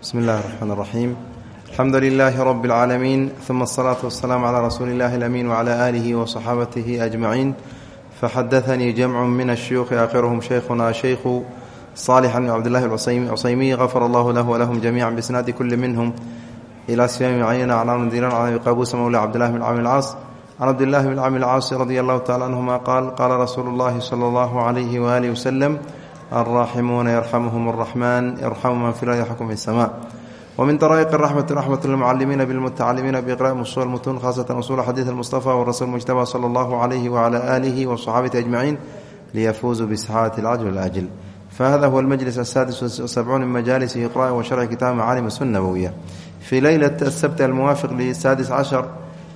bismi illahi raxmaan raxiim alxamdu lilaahi rabi اlcaalamiin uma asalaatu wasalaamu calaa rasuuli illahi alamiin wacalaa aalihi wa saxaabatihi ajmaciin faxadaanii jamcu min ashuyuuqi aakhiruhum shaykhuna shaykhu salix bn cabdillahi cuceymiy gafar allahu lahu walahum jamiica bisnaadi kuli minhum. Ilaa siyaami cayna claan diiran can abi qaabuusa mawla cabdillahi bn cami lcaas can cabdillahi bn cami lcaas radia allahu tacala canhuma qaal qaala rasuulu اllahi sala allahu alayhi waaalihi waslem alraaximuuna yarxamuhum araxmaan yarxamu man fi lard yaxkum isama wmin daraa'iq raxmati raxmat lmucalimiina bilmutacalimiina biiqra'i usuul mutun khaasatan usuul xadiid almustafa warasuul mujtaba sala allahu calayhi wacala aalihi wa saxaabati ajmaciin liyafuuzuu bisaxaadati alcajl walaajil fahada huwa almajlis asaadis sabcuun min majaalisihi qra'i wa sharci kitaab macaalim sun nabowiya fii leylati asabt almuwaafiq lisaadis cashar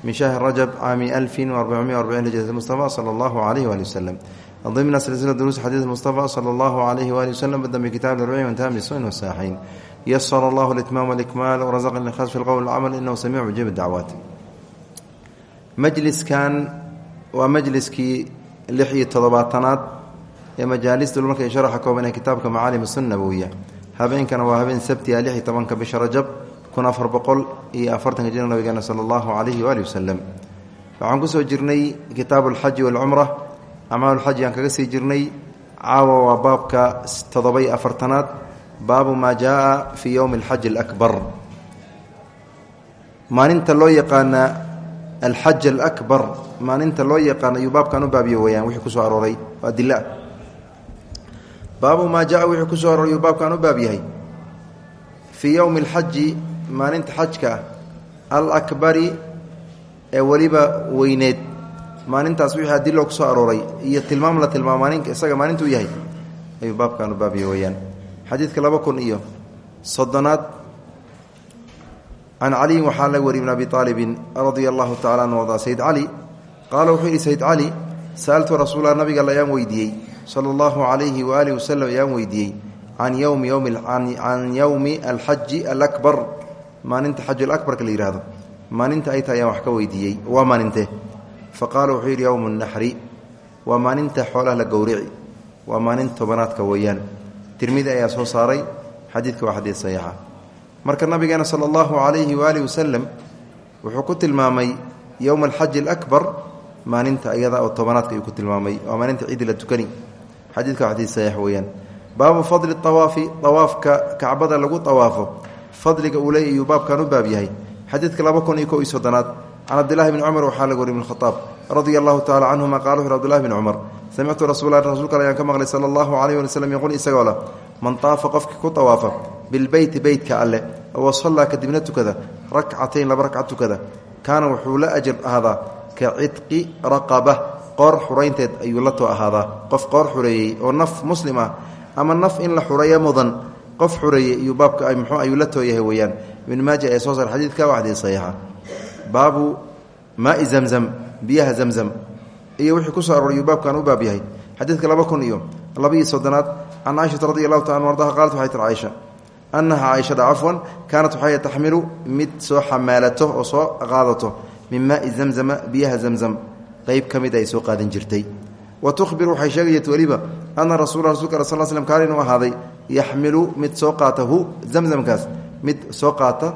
min shahri rajab caami alfin warbacumiya warbaciin hijrat mustafa sala allahu calayhi waali wasalam ضمن سلسلة دروس حديث المصطفى صلى الله عليه وآله وسلم بدأ بكتاب الأربعين وانتهى من السنن والساحين يسر الله الإتمام والإكمال ورزقنا الإخلاص في القول والعمل إنه سميع مجيب الدعوات مجلسكان waa majliskii lix iyo toddobaatanaad ee majaalista markay sharaxa kooban ee kitaabka macaalim sun nabowiya habeenkana waa habeen sabti ah lix iyo tobanka bisha rajab kun afar boqol iyo afartanka jir nabigeena sala allahu calayhi waali wasalam waxaan kusoo jirnay acmaalulxaji aan kaga sii jirnay. Caawa waa baabka toddoba-iyo afartanaad. Baabu maa jaaa fii yowmi alxaji alakbar. Maalinta loo yaqaana alxaj alakbar maalinta loo yaqaana ayuu baabkan u baabiyo weyaan wixii ku soo arooray. Oo adila baabu maa jaa wixii ku soo arooray yuu baabkan u baab yahay. Fii yowmi alxaji maalinta xajka ah alakbari ee weliba weyneed maalintaas wixii adilo ku soo arooray iyo tilmaam la tilmaamo maalin isaga maalintuu yahay ayuu baabkan u baabiyo weyaan xadiidka laba kun iyo soddonaad can caliyin waxaa laga wariy bn abi aalibin radia allahu tacala anhu arda sayd cali. Qaala wuxuu yidhi sayd cali sa'altu rasuula nabiga ayaan weydiiyey sala allahu calayhi waaalih wasalam ayaan weydiiyey can yowmi yowmi can yowmi alxaji alakbar. Maalinta xaju alabarka la yihahdo maalinta ay tahay wax ka weydiiyey. Waa maalintee fa qaala wuxuu yidhi yowmu naxri waa maalinta xoolaha la gowrici waa maalinta tobanaadka weeyaan. Tirmidi ayaa soo saaray xadiidka waa xadiid saxiixa. Marka nabigeena sala allahu calayhi waaalih wasalam wuxuu ku tilmaamay yowma alxaji alakbar maalinta iyada oo tobanaadka ayuu ku tilmaamay waa maalinta ciidi la tukani. Xadiidka waa xadiid saxiix weeyaan. Baabu fadli awaafi awaafka kacbada lagu awaafo fadliga uu leey ayuu baabkan baab yahay. Xadiidka laba kun iyo ko iyo soddonaad can cabdillahi bni cumar waxaa laga wari bn khaaab radia allahu tacala canhuma qala wuxu abdullahi bni cumar samictu rasuula rasuulka ayaan ka maqlay sala allahu calayh wali slm yaquul isagoo leh man taafa qofkii ku awaafa bilbeyti beytka alleh oo sallaa kadibna tukada rakcatayn laba rakca tukada kaana wuxuu la ajar ahaadaa ka cidqi raqaba qoor xuraynteed ayuu la too ahaadaa qof qoor xureeyey oo naf muslim ah ama naf in la xureeyo mudan qof xureeyey iyuu baabka mxuu ayuu la tooyahay weeyaan ibnu maaja ee soo saar baabu maai zamzam biyaha zamzam. Iyo wixii ku soo arooray yuu baabkan u baab yahay. Xadiidka laba kun iyo labaiyo soddonaad can caaishata radi allahu taala ardaha qaalat waxay tir caaisha annaha caaishada cafwan kaanat waxay taxmilu mid soo xamaalato oo soo qaadato min maai zamzama biyaha zamzam. Qeyb ka mid ay soo qaadan jirtay. Wa tuhbiru waxay sheegayat weliba ana rasuula rasulka al sl slm kaana inuu ahaaday yaxmilu mid soo qaata hu zamzamkaas. Mid soo qaata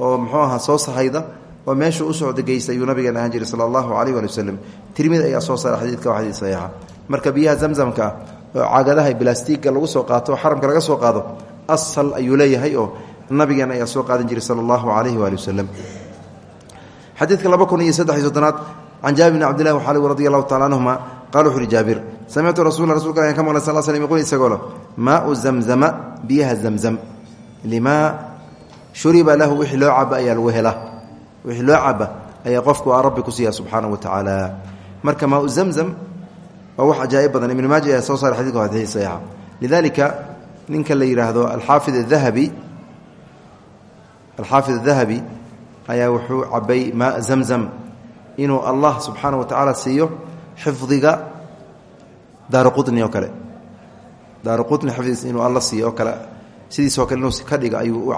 oo muxuu soo sahayda oo meeshuu u socda geysta ayuu nabigan ahaan jiray sala allahu waali waslem tirmid ayaa soo saara xadiidka waa xadiid saxiixa. Marka biyaha zamzamka ah oo caagadaha bilastiigga lagu soo qaato oo xaramka laga soo qaado asal ayuu leeyahay oo nabigeena ayaa soo qaadan jiray sala allahu calayhi waali waslem xadiidka laba kun iyo saddex iyo soddonaad can jaabir bni cabdillahi waxaali radi allahu tacala canhuma qala wuxu uhi jaabir samictu rasula rasulka ayaan ka maqlay sal slm yqul isagoo maau zamzama biyaha zamzam. Limaa shuriba lahu wixii loo caba ayaa lagu hela wixii loo caba ayaa qofku a rabbi ku siiya subxaanahu wa tacaala. Marka maau zamzam waa wax cajaa'ib badan. Ibnu maaja ayaa soo saara xadidka waa xadiid saxiixa. Lidalika ninka la yidhaahdo alxaafid adahabi alxaafid adahabi ayaa wuxuu cabay maa zamzam inuu allah subxaanahu wa tacaala siiyo xifdiga daaru qutni oo kale.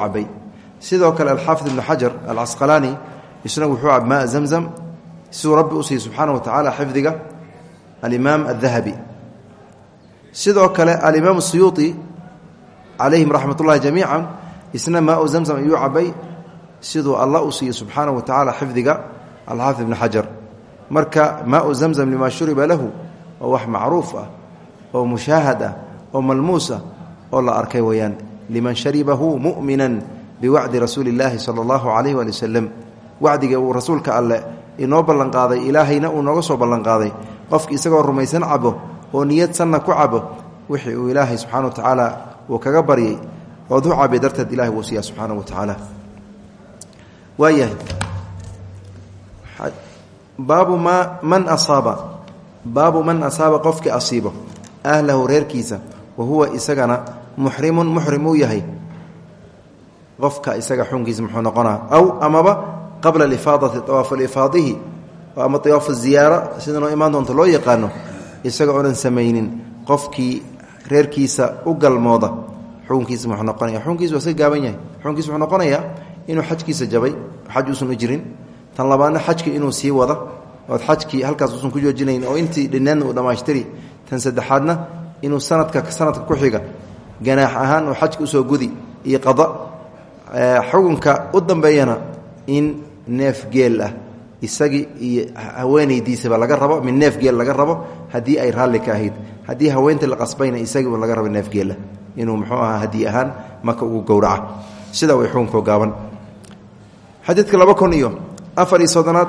Cabay sidoo kale alxaafid ibnu xajar alcasqalaani isna wuxuu cab maa zamzam siduu rabbi u siiy subxaana wa tacaala xifdiga alimaam adahabi sidoo kale alimaam siyuuطi calayhim raxmat ullahi jamiica isna maau zamzam ayuu cabay siduu allah u siiye subxaanahu wa tacaala xifdiga alxaafid ibni xajar marka maau zamzam limaa shuriba lahu oo wax macruuf ah oo mushaahad ah ah la arkay weyaan liman sharibahu mu'minan biwacdi rasuuli illaahi sala allahu calayh waali wasalam wacdiga uu rasuulka alleh inoo ballanqaaday ilaahayna uu nooga soo ballanqaaday. Qofki isagoo rumaysan cabo oo niyad sanna ku cabo wixii uu ilaahay subxana wa tacaala uu kaga baryay ood u cabiya darteed ilahay wuu siiya subxaana wa tacaala waayahay baabu ma man man asaaba qofkii asiibo ahlahu reerkiisa wa huwa isagana muxrimun muxrim uu yahay qofka isaga xunkiisa muxuu noqonaa? Aw amaba qabla alifaadati awaafulifaadihi ama awaafu ziyaara sida noo imaan doonto loo yaqaano isaga oonan samaynin qofkii reerkiisa u galmooda. Xukunkiisa muxuu noqonaya xukunkiisa waa gaaban yahay. Xukunkiisa wuxuu noqonayaa inuu xajkiisa jabay xaj uusan u jirin. Tan labaadna xajki inuu sii wada ood xajkii halkaas uusan ku joojinayn oo intii dhineenna uu dhammaystiri tan saddexaadna inuu sanadka sanadka ku xiga ganaax ahaan uu xajka u soo gudi iyo qada xukunka u dambeeyana in neef geel ah isagii iyo haweenaydiisaba laga rabo min neef geel laga rabo haddii ay raalli ka ahayd. Haddii haweentii la qasbayna isagii laga rabo neef geela inuu muxuu ahaa hadiy ahaan maka ugu gowraca. Sida way xukunkoo gaaban. Xadiidka laba kun iyo afar iyo soddonaad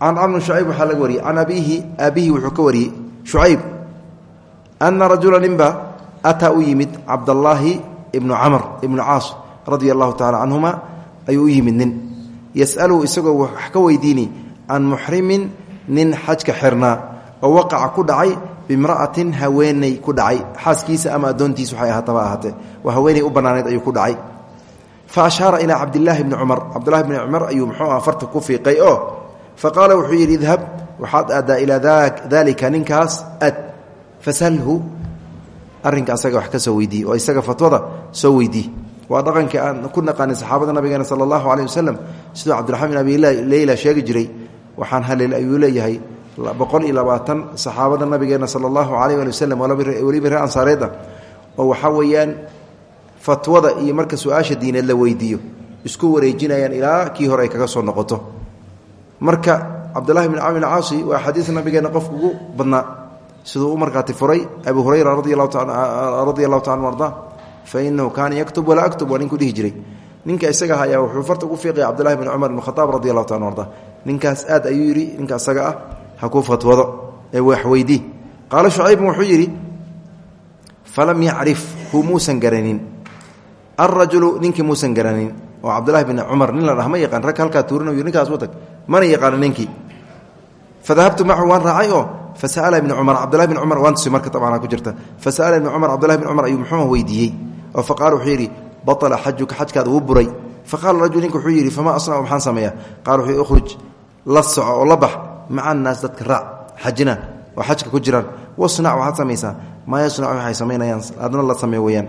can camr shucayb waxaa laga wariyey. Can abiihi aabihi wuxuu ka wariyey shucayb ana rajula ninba ataa u yimid cabdallaahi ibnu camr ibnu caas radia allahu tacala canhuma ayuu u yimid nin. Yasaluhu isagoo wax ka weydiini can muxrimin nin xajka xirnaa oo waqaca ku dhacay bimra'atin haweeney ku dhacay. Xaaskiisa ama addoontiis waxay ahaataba ahaatee waa haweeney u bannaanayd ayuu ku dhacay. Fa ashaara ilaa cabdilaahi bni cumar cabdillahi bni cumar ayuu muxuu farta ku fiiqay oo fa qaala wuxuu yidhi idhab waxaad aadaa ilaa daalika ninkaas ad. Fasalhu arrinka asaga wax ka soo oo isaga fatwada soo weydii waa dhaqankii aan ku naqaanay saxaabada nabigeena sala allahu caleyh wasalam siduu cabdiraxmaan bin abi leyla sheegi jiray waxaan haleel ayuu leeyahay. Boqol iyo labaatan saxaabada nabigeena sala allahu caleyh ali wasalam weliba reer ansaareed ah oo waxaa weeyaan fatwada iyo marka su'aasha diineed la weydiiyo isku wareejinayaan ilaa kii hore ay kaga soo noqoto. Marka cabdullahi bin camr bin caasi waa xadiis nabigeena qofka ugu badnaa siduu u markhaati furay abu hurayra radia allahu arda fainahu kaana yaktub walaa aktub waa ninkuu dhihi jiray. Ninka isaga ayaa wuxuu farta ugu fiiqaya cabdullahi bin cumar ibn khataab radi allahu taala arda ninkaas aad ayuu yidhi ninka isaga ah ha ku fatwado ee waxweydii qaala shucaybun wuxuu yidhi falam yacrif hu muusan garanin. Alrajulu ninkii muusan garanin. Oo cabdulahi bin cumar nin la dhah ma yaqaan rag halkaa tuurin ninkaas u tag. Mana yaqaano ninkii. Fadahabtu macahu waan raacay oo? Fasala ibni cumar cabdulahi bin cumar waan tusi marka tabcana ku jirta. Fasa'ala oo faqaala wuxuu yidhi batala xajuka xajkaada wuu buray. Faqala rajul ninka wuxuu yidhi famaa asnacu maxaan sameeya qaala wuxuu ukhruj la soco oo la bax maca annaas dadka raac xajina oo xajka ku jiraan. Wasnac waxaad samaysaa. Maa yasnacu waxay samaynayaan. Adna la sameey weyaan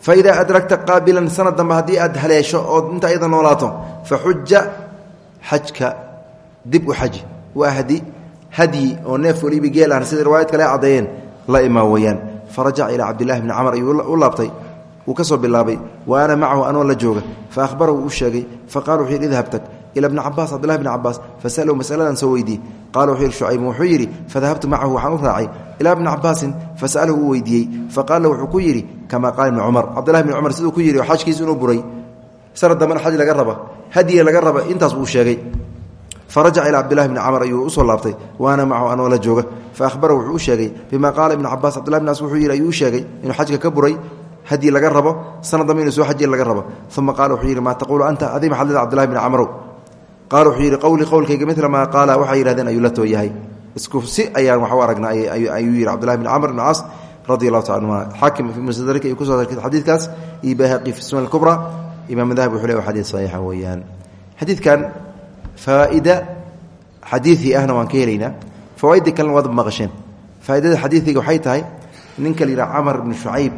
fa idaa adragta qaabilan sanad dambe haddii aad haleesho ood inta ayada noolaato fa xuja xajka dib u xaji waa hadi hadyi oo neef weliba geel ah sida riwaayad kale caddeeyeen la imaa fa rajaca ilaa cabdillahi bni camar ayuu u laabtay wuu ka soo bilaabay wa ana macahu anoo la jooga. Fa ahbarahu u sheegay fa qala wuxuu yidhi idhab tag ila bni cabaas cabdillahi bni cabaas fasalahu masaladan soo weydii qala wuxuu yidhi shucaybu wuxuu yidhi fadahabtu macahu waxaan u raacay. Ilaa bni cabaasin fasalahu uu weydiiyey faqaala wuxuu ku yidhi kamaa qaala ibni cumar. Cabdillahi bni cumar siduu ku yidhi oo xajkiisa inuu buray sanad dambana xaj laga raba hadyiga laga raba intaas buu sheegay farajaca ilaa cabdillahi bni camar ayuu u soo laabtay waana macahu anoo la jooga. Fa ahbarahu wuxuu u sheegay bimaa qaala ibnu cabaas cabdillahi bn caas wuxuu yidhi ayuu u sheegay inuu xajka ka buray hadyi laga rabo sanad dambe inuu soo xajiya laga rabo. Uma qaala wuxuu yidhi maa taquulu anta adi maxad leeda cbdillahi bni camrow qaala wuxuu yidhi qowlii qowlkayga mila maa qaala waxay yidhahdeen ayuu la tooyahay. Isku si ayaan wax u aragnaa ayuu yidhi cabdillahi bni camr ibn caas radi allahu taala anhuma xaakim fi mustadrika ayuu ku soo sarkay xadiidkaas iyo bayhaqi fi sunan kubra imaam dahab wuxuu le wa xadiid saxiixa weeyaan. Xadiidkan faaida xadiii ahna waan ka helaynaa fawaaidii kalena waad maqasheen faaidada waxay tahay ninka la yidhaha camar bni shucayb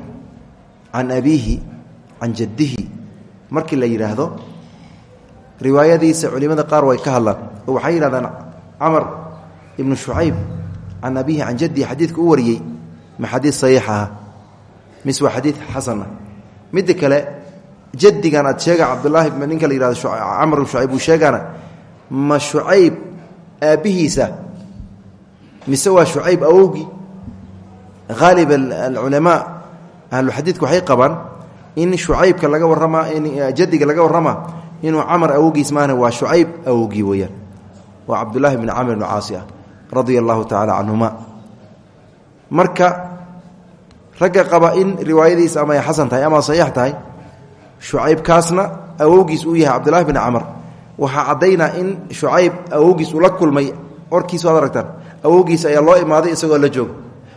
can abiihi jaddihi markii la yidhaahdo riwaayadiisa culimada qaar way ka hadlaan waxay yidhahdaan camar ibnu shucayb can abiihi can jaddihi xadiidka u wariyey ma xadiid saxiix aha mise waa xadiid xasan ah kale jadigan aad sheega cabdulaahi ninka la yihahdo camr bn shucayb ma shucayb aabbihiisa mise waa shucayb awowgii? Haalib alculamaa ahluxadiidka waxay qabaan in shucaybka laga warramaa jadiga laga warramaa inuu camar awowgiis maahna waa shucayb awowgii weeyaan. Waa cabdulaahi bn camr bn caasi ah radia allahu canhuma marka ragga qaba in riwaayadiis ama ay tahay ama saxiix tahay shucaybkaasna awowgiis uu yahay cabdulahi bn camr waxaa caddaynaa in shucayb awowgiis uu la kulmay warkiis waad aragtaan awowgiis ayaa loo imaaday isagoo la joogo.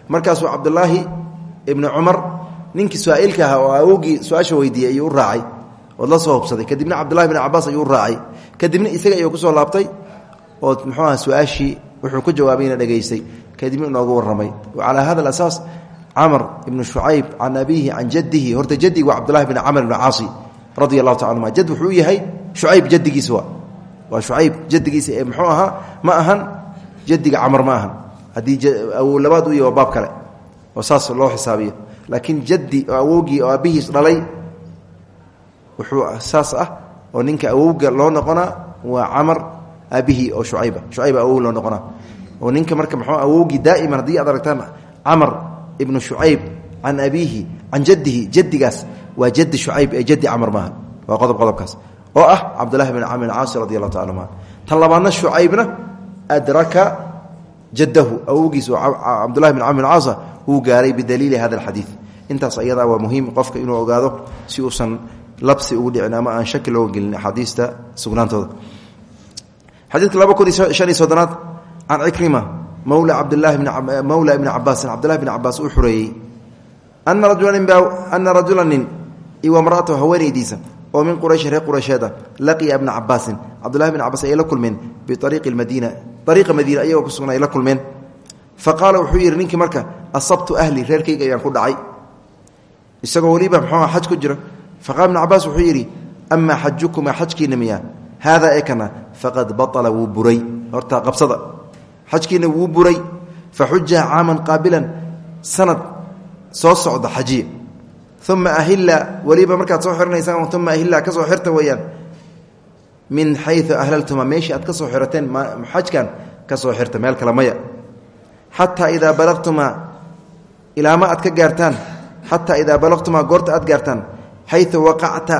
Markaasuu cabdulaahi ibni cumar ninkii saa'ilka ahaa oo awowgii su'aasha weydiiyey ayuu u raacay ood la soo hubsaday. Kadibna cabdulahi bn cabaas ayuu u raacay. Kadibna isaga ayuu ku soo laabtay ood muxuu aha su'aashii wuxuu ku jawaabayna dhegaystay kadibna inoogu warramay. Calaa hada alasaas camr ibnu shucayb can abiihi can jadihi horta jadigu waa cabdulahi bn camr ibn caasi radia allahu taala anuma jad wuxuu yahay shucayb jadigiis waa waa shucayb jadigiisa ee muxuu ahaa ma ahan jadiga camar ma ahan haddii awow labaad u waa baab kale oo saas loo xisaabiyo laakiin jaddi oo oo aabbihiis dhalay wuxuu saas ah oo ninka awowga loo noqonaa waa camar aabihii oo shucayba shucayba awow loo noqonaa oo ninka marka mxuu awowgii daa'iman haddii aad aragtaan camar ibnu shucayb can abiihi can jadihi jadigaas waa jadi shucayb ee jadi camar maaha waa qodob qodobkaas oo ah cabdulahi bn camr caasi radi allahu taala anhu. Tan labaadna shucaybna adraka jadahu awowgiis cabdulahi bn camr caasa wuu gaaray bidaliili hada alxadiid intaas ayadaa waa muhiim qofka inuu ogaado si uusan labsi ugu dhicin ama aan shaki looga gelin axaadiista sugnaantooda. Xadiidka laba kun iyo shan iyo soddonaad can cikrima mawla cabdlahi mawla ibni cabaasin cabdillahi bni cabaas uu xureeyey ana rajula nin iwa mraatahu haweenaydiisa oo min qurayshin reer quraysheeda laqiya ibna cabaasin cabdullahi bn cabaas ayay la kulmeen biariiqi madiina ariiqa madiina ayagoo ku sugna ay la kulmeen. Fa qaala wuxuu yidhi ninkii marka asabtu ahli reerkayga ayaan ku dhacay. Isagoo weliba mxuua xaj ku jira. Faqaala ibnu cabaas wuxuu yidhi amaa xajukumaa xajkiina miyaa? Haadaa ekana faqad baطala wuu buray. Horta qabsada. Xajkiina wuu buray. Faxujaha caaman qaabilan sanad soo socda xajiya uma ahila weliba markaad soo xiranaysaan uma ahila ka soo xirta weeyaan min xayu ahlaltuma meeshii aad ka soo xirateen xajkan ka soo xirta meel kale maya xataa idaa balaqtumaa ilaama aad ka gaartaan xataa idaa balaqtumaa goorta aad gaartaan xayu waqacta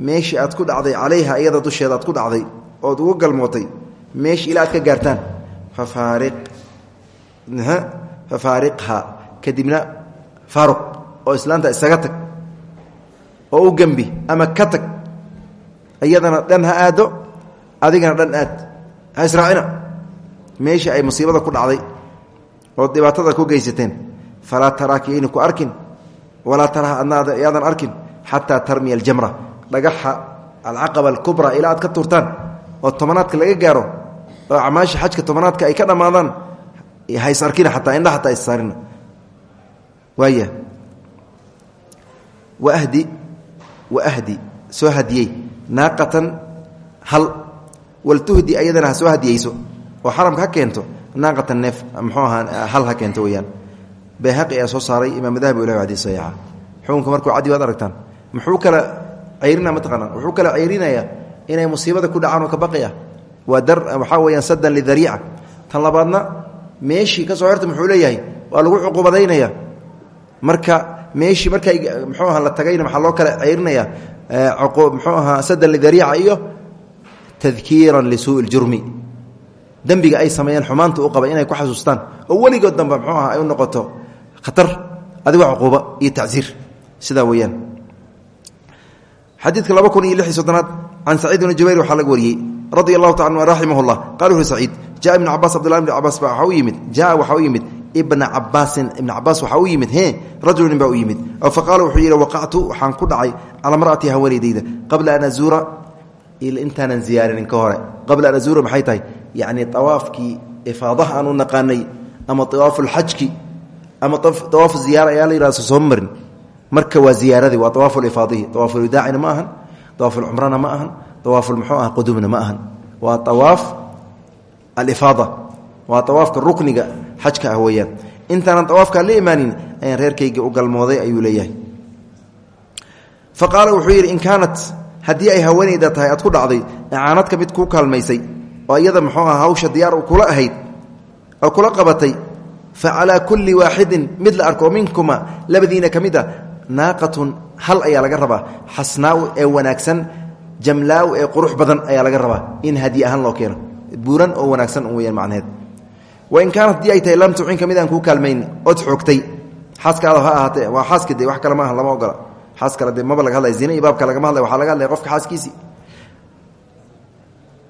meeshii aad ku dhacday calayha iyada dusheeda aad ku dhacday ood ugu galmootay meeshii ilaa aad ka gaartaan fafaariqha kadibna faaruq oo islaanta isaga tag oo u gembi ama ka tag iyadana dhan ha aado adigana dhan aad. Ha israacina. Meeshii ay musiibada ku dhacday oo dhibaatada ku geysateen. Falaa taraaki yayna ku arkin. Walaa taraha adna yaadan arkin. Xataa tarmiya aljamra. Dhagaxa alcaqaba alkubra ilaa aad ka tuurtaan. Oo tobanaadka laga gaaro. Oo acmaasha xajka tobanaadka ay ka dhammaadaan hays arkina ataa indha ataa issaarina waaya wahdi waahdi soo hadiyey naaqatan hal waltuhdi ayadana ha soo hadiyeyso oo xaramka ha keento naaqatan neef muxuu ahaa hal ha keento weyaan bayhaqi ayaa soo saaray imaam dahabi ilah xadii saxiixa xukunka markuu caddi waad aragtaan muxuu kala ceyrina mataqaanaa wuxuu kala ceyrinayaa inay musiibada ku dhacaan oo ka baqi ah waa dar waxaa weyaan sadan lidariica tan labaadna meeshii ka soo muxuu leeyahay waa lagu cuqubadaynaya marka meeshii markay mxuu aha la tagayna waxaa loo kala ceyrinayaa mxuu ahaa sadan lidariica iyo tadkiiran lisuui ljurmi. Dembiga ay sameeyeen xumaanta u qaba inay ku xasuustaan. Oo weligood damba mxuu aha ay noqoto khatar adigo cuquuba iyo tacsiir. Sidaa weeyaan. Xadiidka laba kun iyo lix iyo soddonaad can saciid jubayr waxaa laga wariyey. Radi taala raximah llah qala wuxu saciid ibnu cabaas abdullahi ibni cabaas baa waxaa u yimid yimid ibna cabaasin ibna cabaas waxaa u yimid he rajulu nin baa u yimid. Oo fa qaala wuxuu yidhi waqactu waxaan ku dhacay calaa mar'ati haweenaydayda qabla an azuura intaanan ziyaarinin ka hore. Qabla an azuura maxay tahay? Yacni awaafkii ifaadaha aan u naqaanay ama awaafu lxajki ama awaafu ziyaara ayaa la yihahda soo marin. Marka waa ziyaaradii waa awaafu lifaadihi. Awaafulidaacina ma ahan awaafulcumrana ma ahan awaaful muxuu ah qudumna ma ahan. Waa awaaf alifaada waa awaafka rukniga xajka ah weeyaan. Intaanan awaafkaa la imaanin ayaan reerkayga u galmooday ayuu leeyahay. Fa qaala wuxuu yidhi in kaanat haddii ay haweenayda tahay aad ku dhacday icaanadka mid kuu kaalmaysay oo iyada muxuu aha hawsha diyaar kula ahayd oo kula qabatay fa calaa kulli waaxidin mid la arko minkuma labadiina ka mid a naaqatun hal ayaa laga rabaa xasnaau ee wanaagsan jamlaaw ee qurux badan ayaa laga rabaa in hadiy ahaan loo keeno. Buuran oo wanaagsan weyaan macneheed wain kaanat haddii ay tahay lam tucinka mid aan kuu kaalmayn ood xoogtay. Xaaskaada ha ahaatee waa xaaska de wax kale maaha lama ogola. Xaas kale de maba laga hadlaya zina iyo baabka lagama hadlay waxaa laga hadlaya qofka xaaskiisii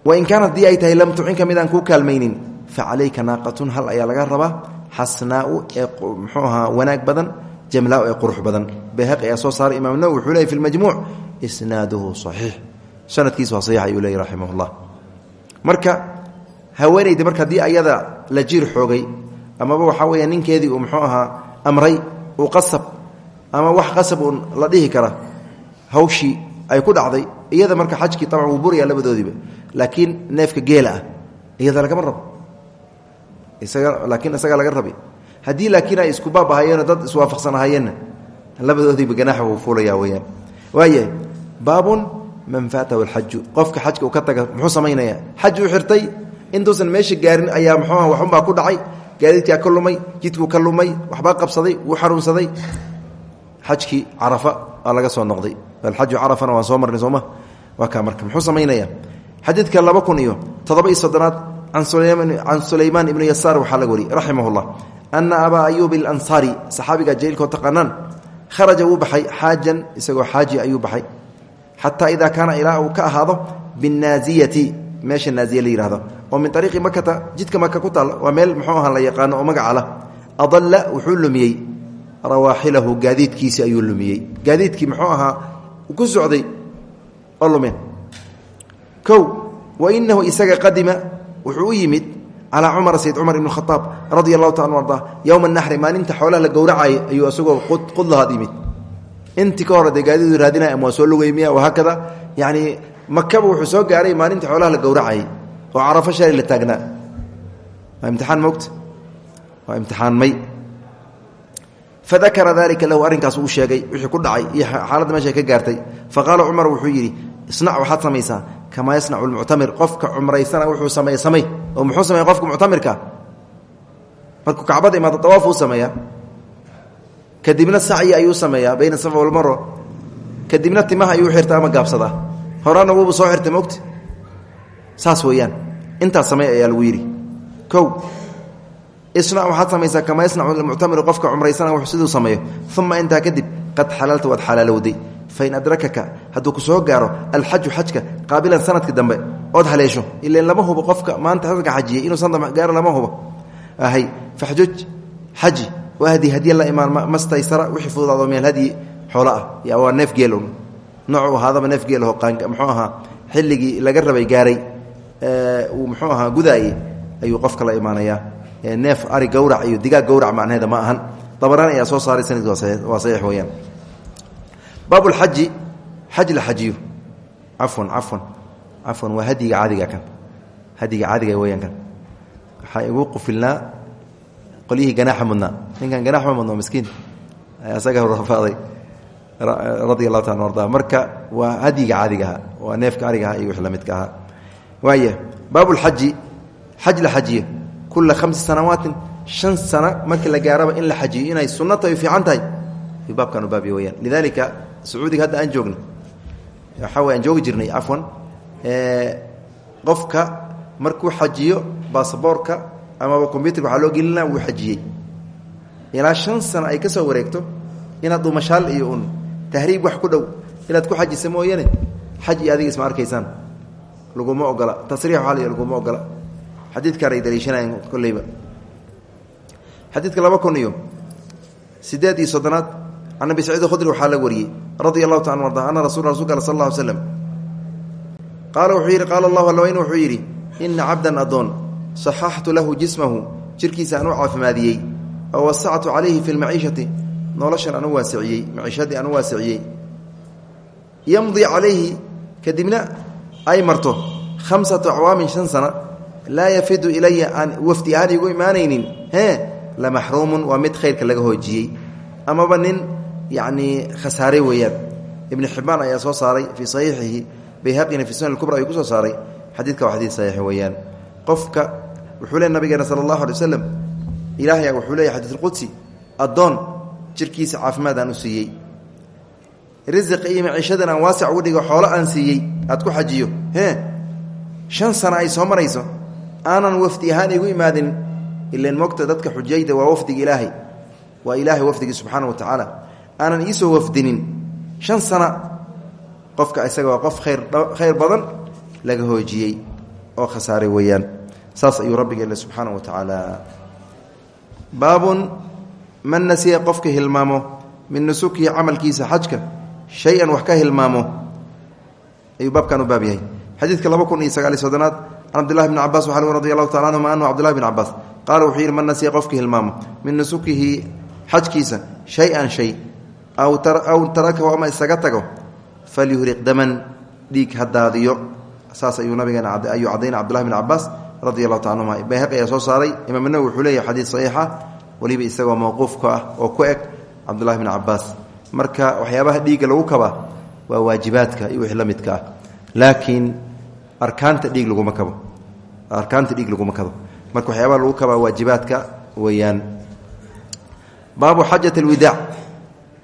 wain kaanat haddii ay tahay lam tucinka mid aan kuu kaalmaynin fa calayka naaqatun hal ayaa laga rabaa. Xasnaau ee muxuu ahaa wanaag badan jamlaa ee qurux badan. Bayhaqi ayaa soo saaray imam nawowi wuxuu haweenayda marka haddii ayada la jiir xoogay amaba waxaa weeya ninkeedii uu muxuu ahaa amray uu qasab ama wax qasab la dhihi kara hawshii ay ku dhacday iyada marka xajkii abcan wuu buraya labadoodiiba. Laakiin neefka geela ah iyada lagama rabo. Isaga laakiin isagaa laga rabi. Haddii laakiin ay isku baabahayeenoo dad iswaafaqsanahayeenna labadoodiiba ganaaxa wuu fuulaya weyaan waayahay baabun man faatahu alxaju qofka xajka uu ka taga muxuu samaynaya xaj xirtay intuusan meesha gaarin ayaa muxuuha waxunbaa ku dhacay. Gaadiidkaa ka lumay jidkuu ka lumay waxbaa qabsaday wuu xanuunsaday xajkii carafa aa laga soo noqday. Alxaju carafana waan soo marnay sooma waa kaa marka. Muxuu samaynaya xadiidka laba kun iyo toddoba iyo soddonaad can sulaymaan ibni yasaar waxaa laga wariyey raximah llah ana abaa ayuub alansaari saxaabiga jaliilkoo taqaanaan kharaja wuu baxay xaajan isagoo xaaji ayuu baxay. Xataa idaa kaana ilaa uu ka ahaado binnaasiyati meesha naaziya la yihahdo oo min ariiqi makata jidka maka ku taalla waa meel muxuu aha la yaqaano oo magaca lah adalla wuxuu lumiyey. Rawaaxilahu gaadiidkiisi ayuu lumiyey. Gaadiidkii muxuu ahaa ku socday oo lumeen wa inahu isaga qadima wuxuu u yimid calaa cumara sayd cumar ibn khaaab radia allahu taala arda yowma naxri maalinta xoolaha la gowracayay ayuu isagoo qudlahaad yimid. Intii ka hore dee gaadidu raadinaya ama waa soo lugeymiya wahaakada yani makaba wuxuu soo gaaray maalinta xoolaha la gowracayay oo carafo shali la taagnaa. Waa imtixaan mogta waa imtixaanmay fadakara dalika lahu arrinkaas uu sheegay wixii ku dhacay iyo xaaladda meesha ka gaartay. Faqaala cumar wuxuu yidhi isnac waxaad samaysaa? Kamaa yasnacu lmuctamir qofka cumraysana wuxuu sameeye samay. Oo muxuu sameeya qofka muctamirka markuu kacbada imaado dawaaf uu sameeyaa. Kadibna sacyi ayuu sameeyaa bayna safa walmarwa kadibna timaha ayuu xirta ama gaabsadaa horaana wuuba soo xirtay mogta saas weeyaan. Intaas samey ayaa lagu yidhi. Kow isnac waxaad samaysaa kamaa yasnacu muctamiru qofka cumraysana w siduu sameeyo. Uma intaa kadib qad xalalta waad xalaalowday. Fain adrakaka hadduu ku soo gaaro alxaju xajka qaabilan sanadka dambe ood haleesho. Ilan lama hubo qofka maanta xajka xajiyey inuusan gaaro lama hubo. Ahay faxjuj xaji wahdi hadya la mastaysara wixii fududaado meel hadyi xoolo ah. Waa neef geelun noocu ahaadaba neef geelaho muxuu ahaa xilligii laga rabay gaaray uu muxuu ahaa gudaayey ayuu qofka la imaanayaa neef ari gawrac iyo digaag gawrac macnaheeda ma ahan. Dabaraan ayaa soo saaray sanadki waa saxiix weyaan baab lxaji xaj la xajiyo cafwan cafwan cafwan waa hadiga caadiga kan. Hadiga caadiga weyaan kan waxaa igu qufilnaa qolyihii ganaaxa mudnaa. Ninkan ganax ma mudno miskiin. Isaga rafaaday radia allahu taala arda. Marka waa hadyiga caadiga ahaa waa neefka ariga aha iyo wix la midka ahaa. Waaya baab lxaji xaj la xajiyo kula hamsi sanawaatin shan sana markii la gaaraba in la xajiyo inay sunno tahay fiican tahay ayuu baabkan u baabya weyaan lidaalika sacuudiga hadda aan joogno waxaa way aan joogi jirnay cafwan qofka markuu xajiyo baasaboorka amaba combyuterka waxaa loo gelina wuu xajiyey ilaa shan sano ay ka soo wareegto inaad dhumashaal iyo un tahriib wax ku dhow. Inaad ku xajisa mooyane xaj iyo adiga isma arkaysaan. Laguma ogola. Tasriix waaa la laguma ogola. Xadiidkaan ay daliishanayeen kolleyba xadiidka laba kun iyo sideed iyo soddonaad can abi saciid khudri waxaa la wariyey radia allahu taala arda ana rasul rasulka al sal alla slam qaala wuxuu yidhi qaala allahu alla weyne wuxuu yidhi ina cabdan addoon saxaxtu lahu jismahu jirkiisa aan u caafimaadiyey oo wasactu calayhi fi lmaciishati noloshan anu waasiciyey maciishadii anu waasiciyey. Yamdi calayhi kadibna ay marto khamsatu acwaamin shan sana laa yafidu ilaya aan wafdi ahaan igu imaanaynin hee la maxruumun waa mid khayrka laga hoojiyey. Amaba nin yacnii khasaare weeyaan. Ibni xibaan ayaa soo saaray fii saxiixihi bayhaqina fi sunan kubra ayuu ku soo saaray. Xadiidka waa xadiid saxiix weeyaan. Qofka wuxuu leey nabigeena sala allahu alay waslem ilaahay wuxuu leeyahy xadiidulqudsi addoon jirkiisa caafimaad aan u siiyey. Risiqi iyo maciishadan aan waasic ugu dhigo xoolo aan siiyey. Aad ku xajiyo. Hee shan sano ay soo marayso. Aanan wafdi ahaan igu imaadin. Ilan mogta dadka xujayda waa wafdiga ilaahay. Waa ilaahay wafdigii subxaana wa tacaala. Aanan iisoo wafdinin. Shan sana qofka isaga waa qof khayr khayr badan laga hoojiyey oo khasaaray weeyaan. Saas ayuu rabbigeena subxaana wa tacaala. Baabun man nasiya qofka hilmaamo min nusukihi camalkiisa xajka shay-an wax ka hilmaamo ayuu baabkan u baab yahay. Xadiidka laba kun iyo sagaali soddonaad can cabdillahi bni cabas waxaa radi allahu tacala anhuma anhu cabdillahi bn cabaas qaala wuxuu yidhi man nasiya qofka hilmaamo min nusukihi xajkiisa shay-an shay aw tarakahu ama isaga tago falyuhriq daman dhiig ha daadiyo. Saas ayuu nabigeena ayuu cadayna cabdullahi bn cabaas radi allahu taala anhuma bayhaqi ayaa soo saaray. Imaam nawi wuxuu leeyahy saxiixa weliba isagoo mawquufka ah oo ku eg cabdullahi bn cabaas marka waxyaabaha dhiigga lagu kabaa waa waajibaadka iyo wixii la midka ah. Laakiin arkaanta dhiig laguma kabo. Arkaanta dhiig laguma kabo. Marka waxyaabaha lagu kabaa waajibaadka weeyaan. Baabu xajat alwidaac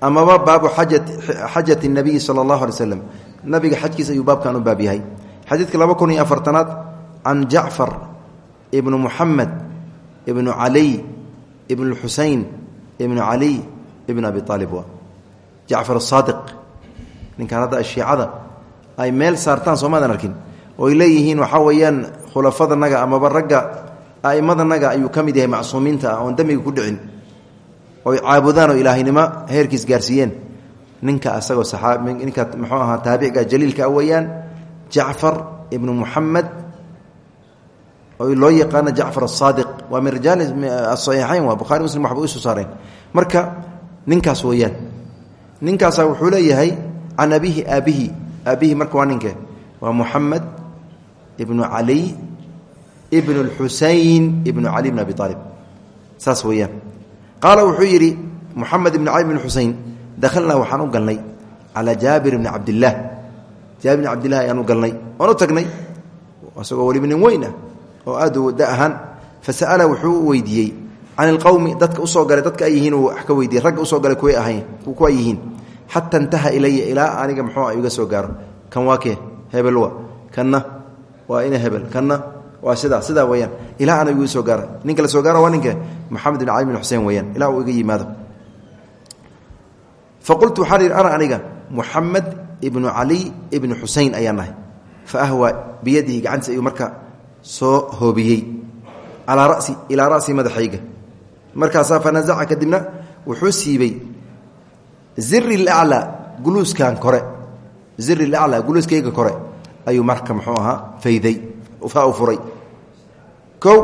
amaba baabu xajat nabiyi sala allahu alay nabiga xajkiisa ayuu baabkan u baab yahay. Xadiidka laba kun iyo afartanaad can jacfar ibnu muxamed ibnu caliy ibn xusein ibnu caliy ibn abi aalib waa jacfar asaadiq ninkaan hadda shiicada ay meel saartaan soomaadan arkin. Oo ay leeyihiin waxaa weeyaan khulafadanaga amaba ragga a'immadanaga ayuu ka mid yahay macsuumiinta ah oon dembiga ku dhicin. Oy caabudaan oo ilaahaynimo heerkiis gaarsiiyeen. Ninka asagoo saaabi ninka muxuu ahaa taabiciga jaliilka ah weeyaan ibnu muxamed oo loo yaqaano jacfar asaadiq waa min rijaal asaxiixayn waa bukhari muslim waxba isu saareen. Marka ninkaas weeyaan. Ninkaasaa wuxuu leeyahay can abihi aabihi. Marka waa ninke. Waa muxamed ibnu caliy ibnu lxusein ibnu cali bn abi aalib saas weeyaan. Qaala wuxuu yidhi muxamed ibn cali bn xusein dakhalnaa waxaan u galnay calaa jaabir bni cabdillaah jaabir bni cabdillahi ayaan u galnay. Oon u tagnay isagoo weliba nin weyn ah oo aad u da ahaan fa sa'ala wuxuu weydiiyey can ilqowmi dadka u soo galay dadka ay yihiin uu wax ka weydiiyey ragga u soo galay kuwa yihiin xata intaha ilaya ilaa aniga muxuu iga soo gaaro. Kan waa kee? Hebel wa kanna? Waa ina hebel. Kanna? Waa sidaa. Sidaa weyaan ilaa ana igu soo gaara ninka la soo gaaro waa ninke moxamed bin cali bin xuseen weyaan ilaa uu iga yimaado. Faqultu waxaan ana aniga muxamed ibnu caliy ibnu xusein ayaan fa ahwaa biyadihi gacantiis ayuu soo hoobiyey calaa rasi ilaa rasi madaxayga. Markaasaa fanazaca kadibna wuxuu siibey ziri laclaa guluuskan kore. Ziri laclaa guluuskayga kore ayuu marka muxuu ahaa fayday fa u furay. Kow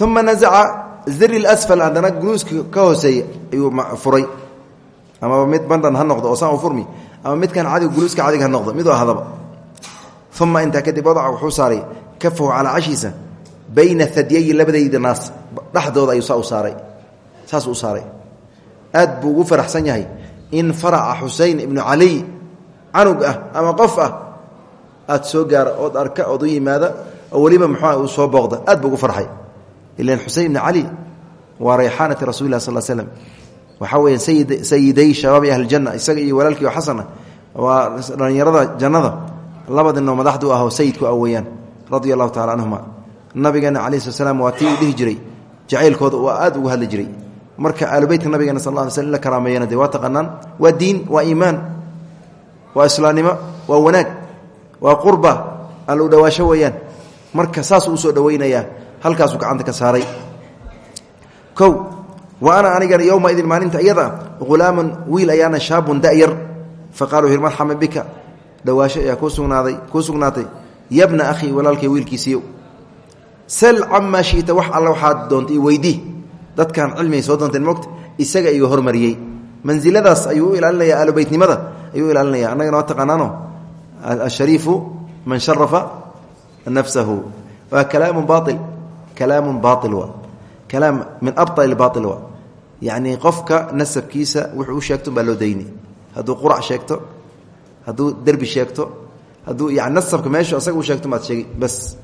uma nazaca ziri lasfal haddana guluuska ka hooseeya ayuu furay. Amaba mid bandhan ha noqdo oo furmi ama midkan cadig guluuska cadig ha noqdo midoo hadaba. Uma intaa kadib wadaca wuxuu saaray kafahu calaa cashiisa bayna hadyayi labadayda naas dhexdooda ayuu saa saaray saasuu u saaray. Aad buu ugu faraxsan yahay in faraca xusein ibnu caliy canug ah ama qof ah aad soo gaara ood arka ood u yimaada oo weliba muxua uu soo booqda aad buu ugu farxay. Ilan xusein ibnu cali waa rayxaanati rasuli lah sal slm waxaa weya sayiday shabaabi ahlijanna isaga iyo walaalkii oo xasana waa radia allahu tacala canhuma nabigeena slat slam waa tii uu jiray. Jacaylkooda waa aad ugu hadli jiray. Marka aalubeytka nabigeena sal ly sl in la dee waa taqaanaan. Waa diin waa iimaan waa islaamnimo waa wanaag waa qurba alla u dhawaasho weeyaan. Marka saasuu u soo dhoweynayaa halkaasuu gacanta ka saaray. Kow wa ana anigana yowma idin maalinta iyada hulaamun wiil ayaana shaabun da'yar. Fa qaluu hir marxaman bika. Dhawaasho ayaa kuu sugnaatay yabna akhii walaalkay wiilkiisiiyo. Sal camaa shita wax alla waxaad doontay weydii dadkan cilmigay soo doonteen mogta isaga ayuu hormariyey. Mansiladaas ayuu u ilaalinaya aalubeytnimada ayuu u ilaalinaya. Annagana waa taqaanaano? Ashariifu man sharafa nafsahu. Waa kalaamu bail kalaamu bail waa kalaam min abطal bail waa yacni qofka nasabkiisa wuxuu sheegto baa loo dayni hadduu qurac sheegto hadduu derbi sheegto hadduu yani nasabka meeshu asaga uu sheegto maad sheegay bas.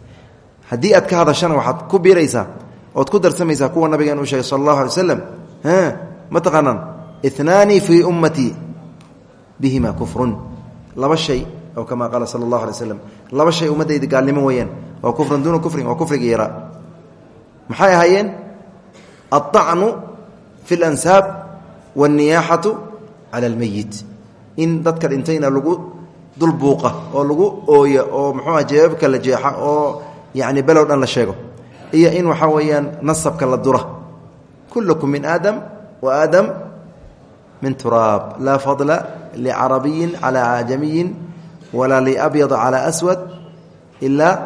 Haddii aad ka hadashana waxaad ku biiraysaa ood ku darsamaysaa kuwa nabigeen uu sheegay sal allahu alay wasalam ma taqaanaan? Inaani fii ummatii bihima kufrun. Laba shay oo kamaa qaala sala allahu alay laba shay ummaddayda gaalnimo weeyaan. Waa kufrun duuna kufrin waa kufriga yaraa. Maxay ahaayeen? Aacnu fi اlansaab waاnniyaaxatu cala almeyit in dadka dhintayna lagu dul oo lagu ooya oo muxuuah jawaabka la jeexa oo yacni below dhan la sheego. Iyo in waxaa weeyaan nasabka la dura. Kulukum min aadam wa aadam min turaab. Laa fadla licarabiyin calaa wala walaa liabyada calaa aswad ilaa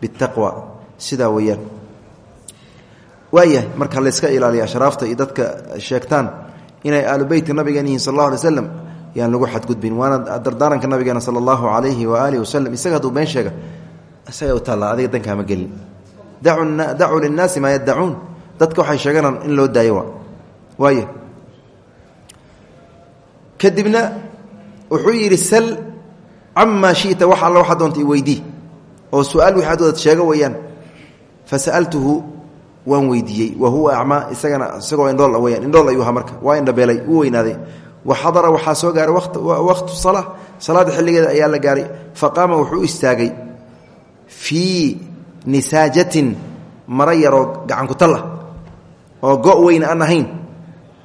bitaqwa sidaa weeyaan. Waayahay marka layska ilaaliya ashraafta iyo dadka sheegtaan inay aalu beytka nabigeena yihiin sal allah yaan lagu xadgudbin. Waana dardaaranka nabigeena sala allahu calayhi waaalih wasalam isaga hadduu been sheega isaga u taalla adiga dankaama gelin. Dacuu linnaasi maa yaddacuun. Dadka waxay sheeganaan in loo daayo waa. Waaya kadibna wuxuu yidhi sal camaa shita wax alla waxaa doonta i weydii. Oo su'aal wixii adood sheego weeyaan fasa'altuhu waan weydiiyey. Wa huwa acmaa isagana isagoo indhool weyaan indhool ayuu ahaa marka. Waa indhabeelay uu weynaaday wa xadara waxaa soo gaaray waqtu sala salaada xilligeeda ayaa la gaaray. Faqaama wuxuu istaagay fii nisaajatin mara yaroo gacankutal ah oo go' weyna aan ahayn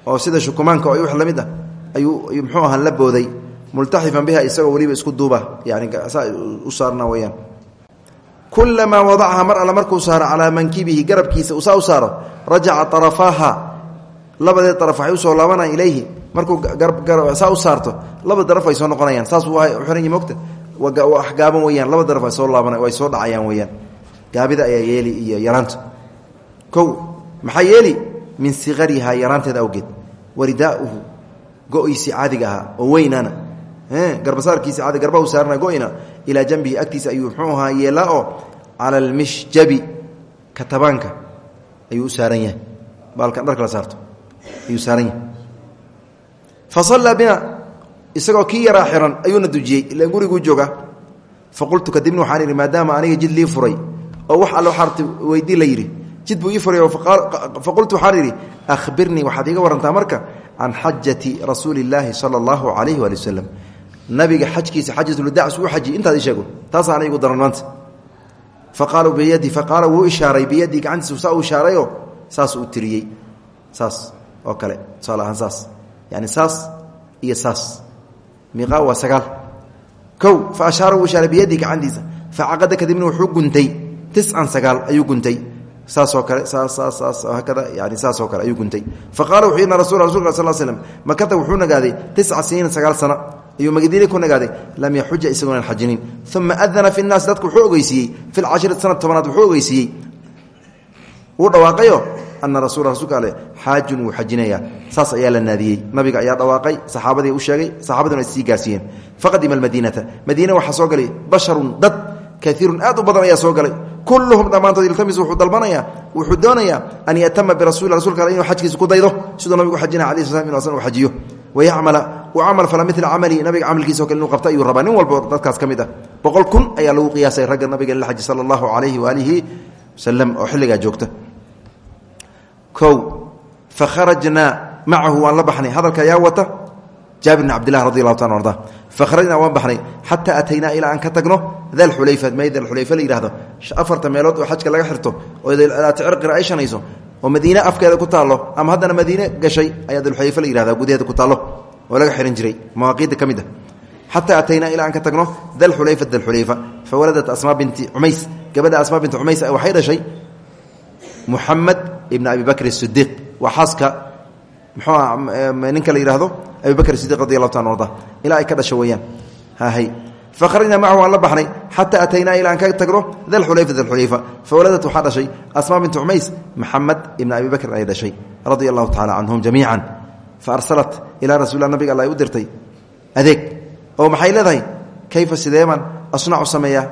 oo sida shukumaanka o wax la mid ah ayuu muxuu ahaa la booday. Multaxifan biha isagoo weliba isku duuba yani saa u saarna weyaan kulamaa wadacaha mar alle markuu saaro labadeed araf waxay u soo laabanayaan ilayhi. Markuu saa u saarto laba daraf ay soo noqonayaan. Saas u xiran yihi mogta gaaban weyaan laba daraf ay soo laabana ay soo dhacayaan weyaan gaabida ayaa yeeli iyo yaraanta. Kow maxaa yeeli? Min siqarihaa yaraanteeda awgeed. Waridaauhu go-iisi caadiga ahaa oo weynana. Garbasaarkiisi caadi garbahu saarna go-ina. Ilaa janbihi agtiisa ayuu muxuu ahaa yeelaa oo cala almishjabi katabaanka ayuu u dharka la saarto ayuu saaran yahay. Fa sallaa bina isagoo kii yaraa xiran ayuuna dujiyey ilaan guriguu jooga fa qultu kadibna waxaan idhi maadaama aniga jid lii furay oo wax allo xarti weydii la yidhi jid buu ii furay fa qultu waxaan idhi ahbirnii waxaad iiga warantaa marka can xajati rasuuli illaahi sala allahu calayhi waali wasalam nabiga xajkiisa xajatulwadac suu xaji intaad ii sheego. Taasaana igu daran maanta. Biyadi fa qaala wuu ishaaray biyadii gacantiisu saa u ishaarayoo saas uu tiriyey. Saas oo kale tusaale ahaan saas. Yani saas iyo saas. Miiqaa waa sagaal. Kow fa ashaara wuu ishaaray biyadii gacantiisa. Fa caqada kadibna wuxuu guntay. Tiscan sagaal ayuu guntay. Saasoo kale saas saas saas hakada yani saasoo kale ayuu guntay. Fa qaala wuxuu yidhi rasul rasulka sal slm makata wuxuu nagaaday tisca siniina sagaal ayuu magadiine ku nagaaday. Lam yaxuja isagoonan xajinin uma adana fi nnaasi dadku wuxuu ogeysiiyey. Fi lcashirati sanad tobanaad wuxuu ogeysiiyey. Wuu dhawaaqayo ana rasul rasulka ale xaajun wuu xajinayaa saas ayaa la ayaa dhawaaqay saxaabadii u sheegay saxaabaduna sii gaarsiiyeen faqadima almadiinata madiina waxaa soo basharun dad kaiirun aad u badan ayaa soo galay kulluhum dhammaantood iltamis wuxuu dalbanaya wuxuu doonayaa an yatama birasuli rasulka ale inuu xajkiisa ku daydo siduu nabigu xajina alai sl inu asan u xajiyo wayacmala uu camal fala mila camali nabiga camalkiisa kale inuu qabto ayuu rabaa dadkaas ka boqol kun ayaa lagu qiyaasay ragga nabiga la xaji sala allahu calayhi waalihi wasalam oo xilligaa joogta kow fa kharajnaa macahu waan la baxnay. Hadalka ayaa wata jaabir bn cabdilah radi allahu taala arda fa kharajnaa waan baxnay. Xataa ataynaa ilaa aan ka tagno dalxulayfa may dalxulayfa la yihahdo afarta meelood oo xajka laga xirto oo cirqira ay shanayso oo madiine afkeeda ku taallo ama haddana madiine gashay ayaa dalxulayfa la yihahda gudaheeda ku taallo oo laga xihan jiray. Mawaaqiidda ka mid a xataa ataynaa ilaa aan ka tagno dalxulayfa dalxulayfa fa waladat asmaa binti cumays gabadha asmaa ibn abi bakr sidiiq waa xaaska muxuu ninka la yidhaahdo abi bakr sidiq radi allahu taala arda. Ilaa ay ka dhasho weeyaan. Hahay fakharajnaa macahu aan la baxnay. Xataa ataynaa ilaa aan ka tagno dalxulayfa dalxulayfa fawaladat waxaa dhashay asmaa bintu cumays maxamed ibna abi bakr ay dhashay radia allahu tacala canhum jamiica fa arsalat ilaa rasulilah nabiga alla ay u dirtay. Adeeg. Oo maxay leedahay? Kayfa sideeman asnacu sameeyaa?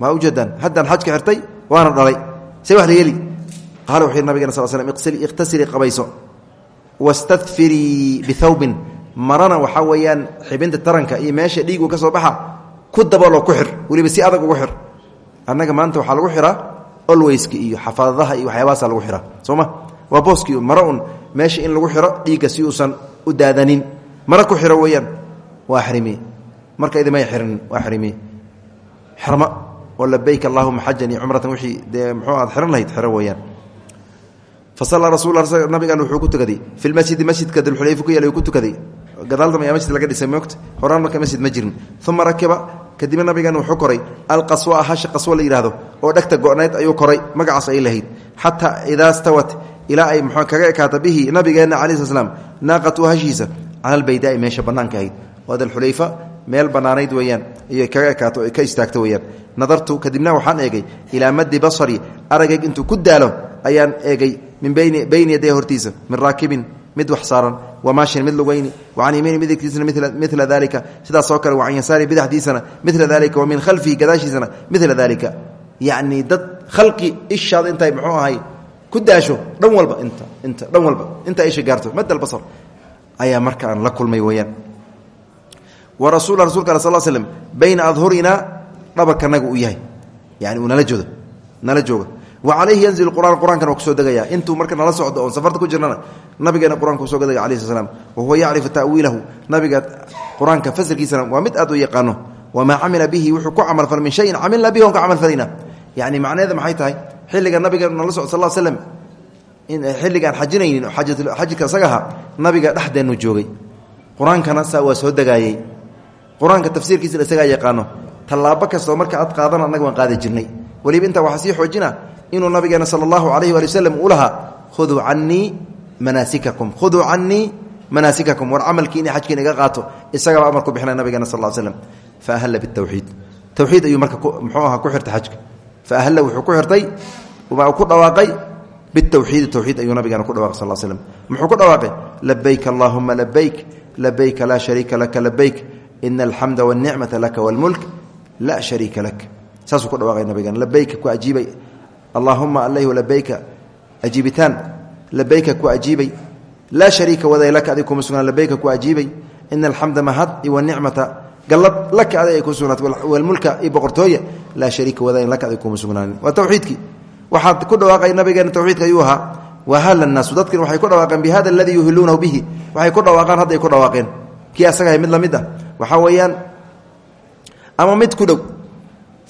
Maa ujeedaan haddaan xajka xirtay waana dhalay. See wax la yeeli qaala wuxuu yidhi nabigana sal slm iqtasilii qabayso wastadfirii bihawbin marana waxaa weeyaan xibinta taranka iyo meesha dhiigu ka soo baxa ku dabooloo ku xir weliba si adag ugu xir annaga maanta waxaa lagu xiraa olweyska iyo xafaadadaha iyo waxyaabahaasa lagu xiraa soo ma waa booski maro un meesha in lagu xiro dhiigga si uusan u daadanin mara ku xiro weeyaan waa xrimi marka idimay xirnin waa xrimi xirma oo fasallaa rasul nabigan wuxuu ku tukaday fi lmasjidi masjidka dulxulayfa ku yaalla ku tukaday gadaal dambe masjid laga dhisay moogta horaan marka masjid ma jirin uma rakiba kadibna wuxuu koray alqaswa hasha qaswa la oo dhegta go'nayd ayuu koray magacaas ay lahayd xataa idaa stawat ilaa ay mxuu kaga ekaata bihi nabigeenna cala sl slam naaqatu hashiisa cala albaydaai meesha bannaanka ahayd waa dalxulayfa meel bannaanayd weeyaan iyo kaga ekaato ka istaagto weeyaan nadartu kadibna waxaan eegay ilaa maddi basari aragayg intuu ku daalo ayaan eegay min bayni yaday hortiisa min raakibin mid wax saaran wamaashin mid lugayni wacan yamiini midigtiisana mila dalika sidaasoo kale wacan yasaari bidaxdiisana mila dalika wa min khalfihi gadaashiisana mila dalika yacni dad khalqi ishaada intay muxuu ahay ku daasho dhan walba inta inta dhan walba inta isha gaarto mad albasar ayaa marka aan la kulmay weeyaan wa rasul rasulka al sal slm bayna adhurinaa dhabarkanaga uu yahay yani uu nala joodo nala jooga wa calayhi yanzil qur'aan qur'aankana waa ku soo degaya. Intuu marka nala socdo oon safarta ku jirnana nabigeena qur'aanka ku soo degaya alayh sl slam wa huwa yacrifu nabiga qur'aanka fasirkiisana waa mid aad u yaqaano. Wamaa camila bihi wuxuu ku camalfal min shayin camilna bihi on ka camalfalayna yani macnaheeda maxay tahay? Xilliga nabiga nala socdo sal slm xilligaan xajinaynin xajidka isaga ahaa nabiga dhexdeennu joogay. Qur'aankana saa soo degaayey qur'aanka tafsiirkiisana isagaa yaqaano. Tallaabo marka ad qaadana annaga waan qaadi jirnay. Weliba intaa waxaa sii xoojina inuu nabigeena sala allahu alayh waali waslem uu lahaa khuduu canii manaasikakum khuduu canii manaasikakum. War camalkiina xajkiina qaato isagaba amar ku bixinay nabigeena sal slm fa ahalla bitawxiid. Tawxiid ayuu marka muxuu aha ku xirtay xajka. Fa ahalla wuxuu ku xirtay ma ku dhawaaqay bitawxiidi tawxiid ayuu nabigeena ku dhawaqay sal slm muxuu ku dhawaaqay labayk allahuma labayk labayka laa shariika laka labayk ina alxamda wاlnicmata laka wاlmulk laa shariika lak. Saasuu ku dhawaaqay nabigeena labayka ku ajiibay allaahuma alayhu labayka ajiibitaan labayka ku ajiibay laa shariika waday laka adig kuma sugnaan labayka ku ajiibay ina alxamda mahad iwanicmata gallad laka adig ay ku sugnaatay walmulka iyo boqortooye. Laa shariika wadayn laka adig kuma sugnaanin waa tawxiidkii waxaad ku dhawaaqay nabigeena tawxiidka ayuu ahaa. Wahala naasu dadkin waxay ku dhawaaqeen bi hada aladii yuhiluunahu bihi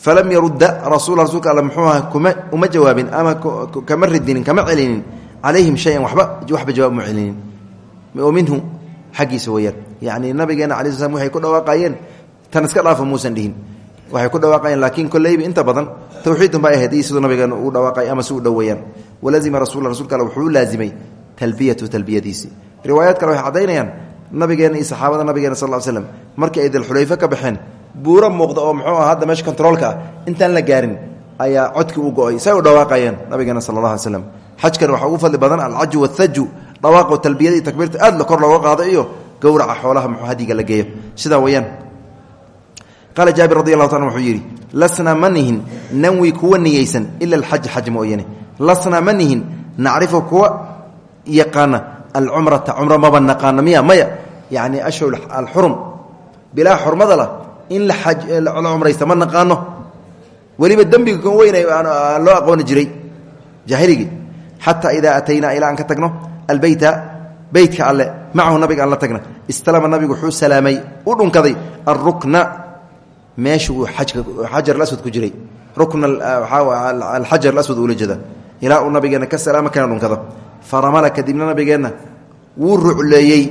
falam yarudda rasul rasuulka all muxuu aha kuma uma jawaabin ama kama ridinin kama celinin calayhim shayan waba waxba jawaab uma celinin oo minhu xaggiisa weeyaan yacni nabigeena sl slam waxay ku dhawaaqayeen tan iska dhaafa muusan dhihin waxay ku dhawaaqayeen laakiin kolleyba inta badan tawxiidun bay ahayd iyo siduu nabigeena uu dhawaaqay ama si u dhow weeyaan walazima rasul rasulka all wuxuu laazimay talbiyatu talbiyadiisi riwaayaad kale waxay caddaynayaan nabigeena iyo saxaabada nabigeena sal slam markii ay dalxulayfe ka baxeen buuro muuqda oo muxuu ah hadda meesha kontaroolka ah intaan la gaarin ayaa codkii u go'ay. Say u dhawaaqayeen nabigeena sala allah alay slam xajkan waxaa ugu fadli badan alcaju wathaju dhawaaqo talbiyada iyo takbiirta aad kor looga qaado iyo gowraca xoolaha muxuu hadiga la geeyo. Sidaa weyaan qaala jaabir radi taala wuxuu yidhi lasnaa ma nihin nanwi kuwa niyeysan ila alxaj xaj mooyane. Lasnaa ma nihin nacrifu kuwa yaqaana alcumrata cumro maba naqaano miya maya. Yacni ashhur alxurum bilaa xurmada lah in la cumraysta ma naqaano. Weliba dembiga kan weyn loo aqooni jiray. Jaahiligii xataa idaa ataynaa ilaa aan ka tagno albeyta beytka alle macahu nabiga aan la tagna istalama nabigu wuxuu salaamay u dhunkaday alrukna meesha uu xajar ku jiray. Rukna alxajar aswad uula jeeda ilaa uu ka salaamo kana dhunkado. Faramala kadibna nabigeenna wuu rucleeyey.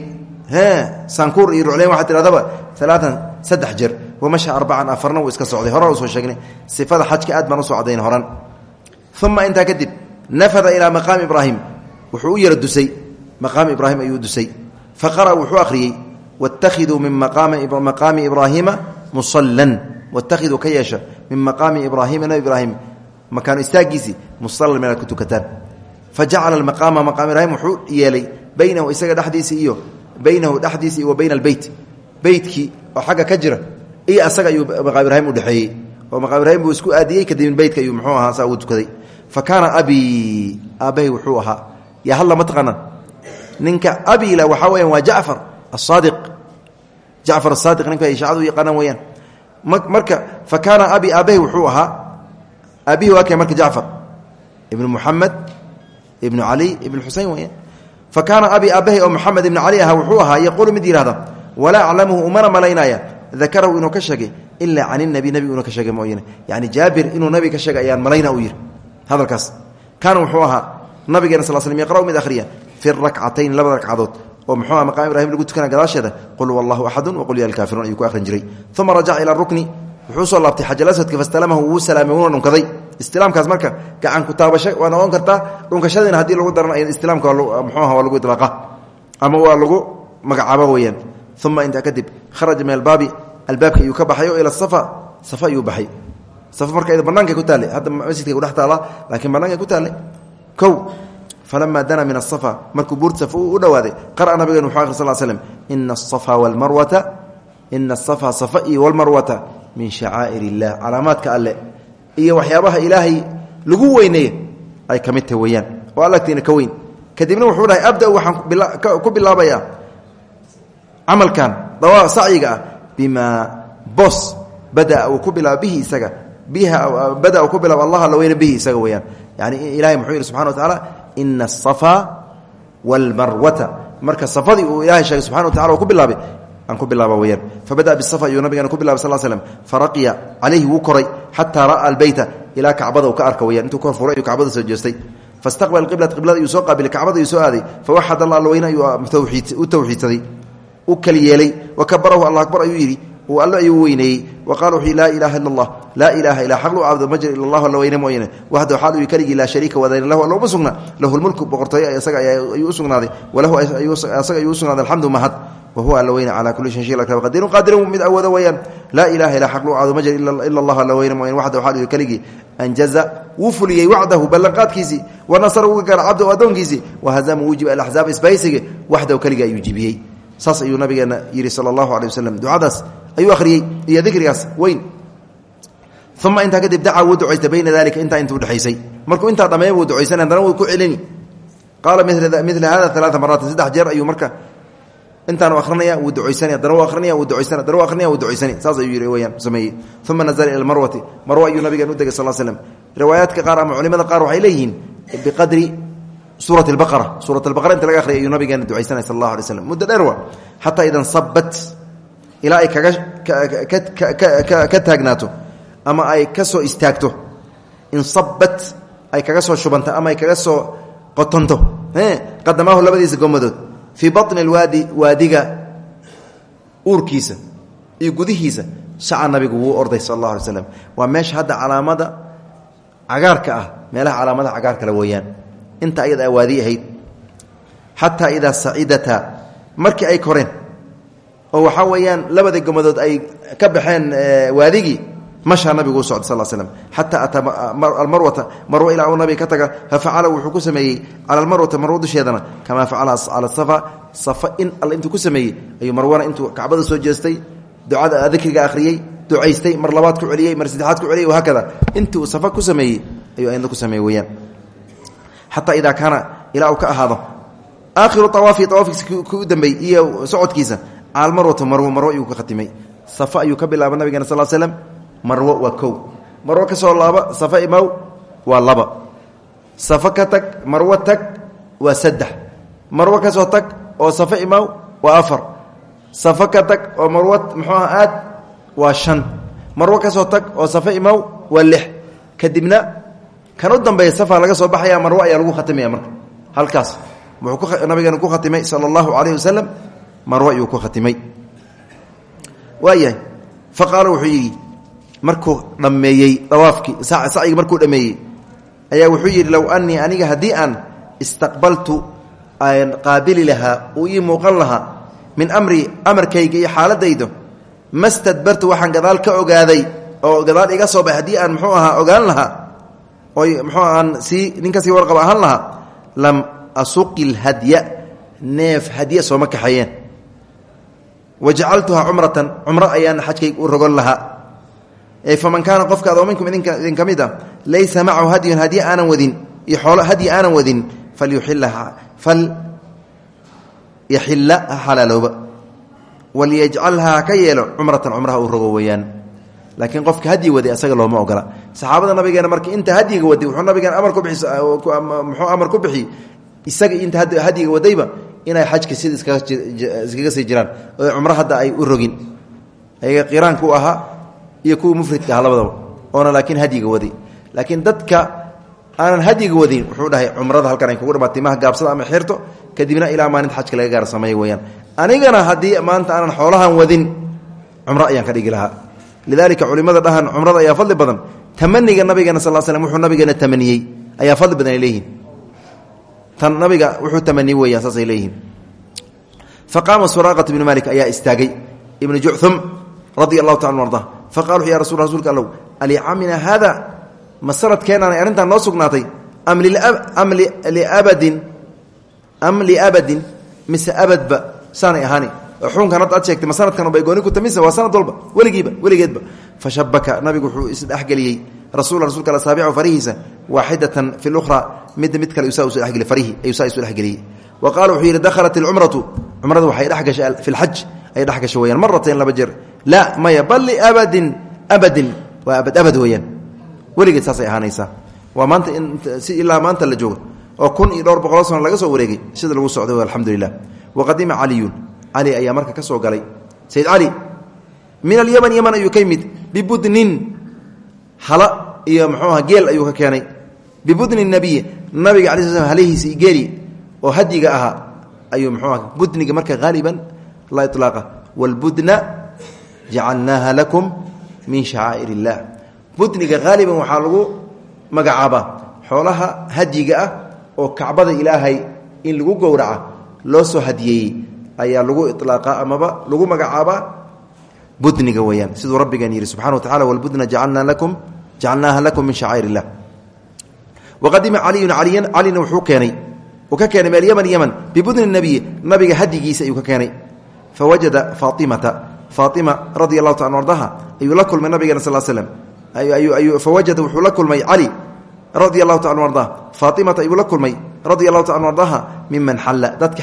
Saankuur iyo rucleyn waxaa tidhahdaba alaatan saddex jeer wamasha arbacan afarna wuu iska socday. Horan u soo sheegnay sifada xajka aad baan u soo horan. Uma intaa kadib nafada ilaa maqaami ibraahim wuxuu u yara dusay. Maqaami ibraahim ayuu dusay. Faqara' wuxuu akhriyey waاtakhiduu min maqaami ibraahiima musalan waاtakhiduu ka yeesha min maqaami ibraahiima nabi ibraahim. Makaanu istaagiisii musalan meelaad ku tukataan. Fajacala maqaama maqaam ibraahim wuxuu baynahu isaga dhexdiisi iyo baynahu dhexdiisi iyo wa bayna albeyt beytkii oo xagga ka jira. Iyo asaga ayuu maqaam ibraahim udhexeeyey oo maqaam ibraahim buu isku aadiyey kadibin beytka ayuu muxuu ahaa saa ugu tukaday. Fa kaana abii aabbahay wuxuu ahaa yaa hadla ma taqaanaan ninka abila waxaa weyaan waa jacfar asaadiq jacfar asaadiq ninka ay shaacadu u yaqaanaan weyaan marka fa kaana abi aabahi wuxuu ahaa aabihi waa kee marka jacfar? Ibnu muxamed ibnu cali ibn xusein weyaan fa kaana abi aabahi oo muxamed ibnu cali ahaa wuxuu ahaa yaquulu mid yihahda walaa aclamuhu umana malaynaya dakarahu inuu ka sheegay ilaa can inabi nabi inuu ka sheegay mooyane yani jaabir inuu nabi ka sheegay ayaan malayna u yidhi hadalkaas kaana wuxuu ahaa nabigeena sal slm yaqra'u mid akhriya fi rakcatayn labada ragcadood oo muxuu aha maqaam ibrahim lagu tukana gadaasheeda qul huwa allahu axadun waqul ya alkaafiruun ayuu ku akhrin jiray uma rajaca ila rukni wuxuu soo laabtay xajalaswadka fastalamahu wuu salaamay wuuna dhunkaday istilaamkaas marka gacan ku taabasho waa noqon kartaa dhunkashadiina haddii lagu daran istilaamka muxuu aha waa lagu idlaaqa uma intaa kadib kharaja min albaabi albaabka ayuu ka baxay oo ila safa safa ayuu baxay safa marka banaanka ku taallay hadda masjidka kudhex taala laakiin banaanka ku taallay kow falama dana min asafa markuu buurt safa u dhawaaday qara nabigen wuxuu akri sal slm ina asafa walmarwata ina asafa safa iyo walmarwata min shacaa'ir illah calaamaadka alle iyo waxyaabaha ilaahay lagu weyneeye ay ka mid tahay weeyaan oo allagtiina ka weyn camalkan sacyiga ah bimaa bos badaa uu ku bilaaba bihi isaga bada ku bilaaba allah alla weyne bihi isaga weyaan yani ilahay muxuu yihi subxana wa tacaala ina asafa walmarwata marka safadii uu ilahay sheegay subxana wa tacala ku bilaabay aan ku bilaaba weyaan fabada bisafa ayuu nabigeena ku bilabay sal slm faraqiya calayhi wuu koray xataa ra'a albeyta ilaa kacbada uu ka arka weyaan intuu kor furay ayuu kacbada soo jeestay u tawxiidsaday u kali yeelay wakabarahu allah akbar ayuu yidhi uu alle ayuu weyneeyey wa qala wuxuu laa ilaaha illa allah laa ilaaha ilaa xaq lu caabudo ma jiro ila allah alla weyne mooyane wahdahu xaal uyu keligii laa shariika wadayna lahu alla uma sugna lahu lmulku boqortooyo isaga ayuu u sugnaaday walahu asaga ayuu u sugnaaday alxamdu mahad. Wahuwa alla weyne calaa kulli shayin shil qadirun qadirun mid awooda weeyaan. Laa ilaha ilaa xaq lu caabudo ma jiro ila allah alla weyne mooyane waxdahu xaal uyu keligii anjaza wuu fuliyey wacdahu ballanqaadkiisii wanasara wuu gaara cabdahu addoonkiisii wahazama wujib alaxzaab isbaysige waxdahu keligii ayuu jibiyey saas ayuu nabigeena yidhi sala allahu alay waslem ducadaas ayuu akhriyey iyo dikrigaas weyn. Uma kadib dacaa wuu ducaystay bayna dalika intaa inta udheaysay markuu intaa dhameeya wuu ducaysan haddana wuu ku celini. Qaala mila hada alaaa maraatin saddex jeer ayuu marka intaanu ahrinaya wuu ducaysanay haddana wuu ahrinaya wuu ducaysan haddana wuu ahrinaya wuu ducaysani saas ayuu yidhi weyaan sameeyey. Uma nazala ila almarwati. Marwa ayuu nabigeena u degay sal slm riwaayaadka qaar ama culimada qaar waxay leeyihiin biqadri suura baqara suurat albaqara inta laga ahriyay ayuu nabigeena ducaysanay sal allahu alay slam muddo dheer wa xataa idan sabat ilaa ay kaga ka taagnaato ama ay ka soo istaagto. In sabat ay kaga soo shubanto ama ay kaga soo qotonto. Qadamaahu labadiisa gomadood fii baطni alwaadi waadiga uurkiisa iyo gudihiisa shaca nabigu wuu orday sal allahu alay slam waa meesha hadda calaamada cagaarka ah meelaha calaamadaha cagaarkale weeyaan inta ayada waadi ahayd. Xataa idaa sacidata markii ay koreen. Oo waxaa weeyaan labada gomadood ay ka baxeen waadigii mashaa nabigu u socday sal slm xataa ataa almarwata marwo ilaa nabiga ka taga fafacala wuxuu ku sameeyey cala almarwata marwo dusheedana kamaa facala cala safa safa in alle intuu ku sameeyey ayuu marwana intuu kacbada soo jeestay ducada dikriga akhriyey ducaystay mar labaad ku celiyey mar saddexaad ku celiyey wahaakada intii uu safa ku sameeyey ayuu ayadna ku sameeyey weyaan xataa idaa kaana ilaa uu ka ahaado. Aakhiru awaafi awaafiisa ku dambeey iyo socodkiisa caalmarwata marwo marwo ayuu ka khatimay. Safa ayuu ka bilaaba nabigeena sal slm marwo waa kow. Marwo ka soo laaba safa imaw waa laba. Safa ka tag marwo tag waa saddex. Marwo ka soo tag oo safa imaw waa afar. Safa ka tag oo marwo muxuu aha aad waa shan. Marwo ka tag oo safa imaw waa lix. Kadibna kan u dambeeya safa laga soo baxaya marwo ayaa lagu khatimaya marka. Halkaas. Wuxuu nabigeena ku khatimay sala allahu calayhi wasalam marwo ayuu ku khatimay. Waayahay fa wuxuu yidhi markuu dhammeeyey dawaafkii sacyiga markuu dhammeeyey ayaa wuxuu yidhi low anii aniga haddii aan istaqbaltu aan qaabili lahaa uu ii muuqan lahaa min amri amarkayga iyo xaaladayda ma stadbartu waxaan gadaal ka ogaaday oo gadaal iga soo baxay haddii aan muxuu ahaa ogaan lahaa oy muxuu aan sii ninka sii warqaba ahaan lahaa lam asuqi lhadya neef hadya sooma kaxeeyeen wajacaltuhaa cumratan cumro ayaan xajkayga u rogon lahaa. Faman kaana qofka adoo minkum idin ka mid a laysa macahu hadyun hadye aanan wadin iyo xoolo hadyi aanan wadin falyuxila fal yaxila ha xalaalooba. Walyajcalhaa ka yeelo cumratan cumraha uu rogo weeyaan laakiin qofka hadyi waday asaga looma ogola saxaabada nabigeena marka inta hadyiga waday wuxuu nabigeena amar ku bimxuu amar ku bixi isaga inta hadyiga wadayba inay xajka sida iskaga sii jiraan oo cumro hadda ay u rogin. Ayaga qiraanka u ahaa iyo kuwa mufridka aha labadaba oona laakiin hadyiga waday. Laakiin dadka aanan hadyiga wadin wuxuu dhahay cumrada halkan ay kugu dhamaatay maha gaabsada ama xirto kadibna ilaa maalinta xajka laga gaar sameeya weyaan anigana haddii maanta aanan xoolahan wadin cumro ayaan ka dhigi lahaa. Culimada dhahan cumrada ayaa fadli badan tamaniga nabigeena sal slm wuxuu nabigeena tamaniyey. Ayaa fadli badan ay tan nabiga wuxuu tamaniye weyaan saasay leeyihiin. Faqaama suraaqat ibnu malik ayaa istaagay. Ibnu jucum allahu taala arda faqala wuxu ya rasul rasulka allow alicamina haada? Ma sanadkeenaanay arrintan noo sugnaatay. Am liabadin mise abadba saanay ahaani xukunkan hadda ad sheegtay ma sanadkan bay gooni ku tamise waa sanad walba weligiiba weligeedba. Fashabaka nabigu wuxuu isdhexgeliyey rasul rasulka asaabicu farihiisa waaxidatan fi lukhra midda mid kale usaa usdhegeliy farihi ayuusaa isu dhexgeliyey. Wa qaala wuxuu yidhi dakhalat ilcumratu cumradu waxay dhexgashay fi lxaj ay dhexgashay weyaan maratayn laba jeer. Laa maya bal liabadin abadin. Waa abad abad weeyaan. Weligeed saasay ahaanaysaa. Waa maanta si ilaa maanta la joogo oo kun iyo dhowr boqolo sano laga soo wareegay sida lagu socday alxamdulilah waqadima caliyun cali ayaa marka ka soo galay. Sayid cali min alyaman yaman ayuu ka yimid. Bibudnin hala iyo mxuuaha geel ayuu ka keenay. Bibudni nabiy nabiga ala sl halihiisi geeli oo hadyiga ahaa ayuu mxuuaha budniga marka haaliban la ilaaqa wاlbudna jacalnaaha lakum min shacaa'ir اllah budniga haaliban waxaa lagu magacaabaa xoolaha hadyiga ah oo kacbada ilaahay in lagu gowraca loo soo hadiyeeyey ayaa lagu ilaaqa amaba lagu magacaabaa budniga weyaan siduu rabbigeen yihi subxana wa tacala wlbudna jacalnaaha lakum min shacaa'ir illah waqadima caliyun caliyan calina wuxuu keenay uu ka keenay meel yaman yaman bibudni nabiyi nabiga hadigiisa ayuu ka keenay. Fawajada faaimata faaima radia allahu ta ardaha ayuu la kulmay nabigeena sal slm fawajada wuxuu la kulmay cali radia allahu ta arda faaimata ayuu la kulmay radia allahu ta ardaha miman xalla dadka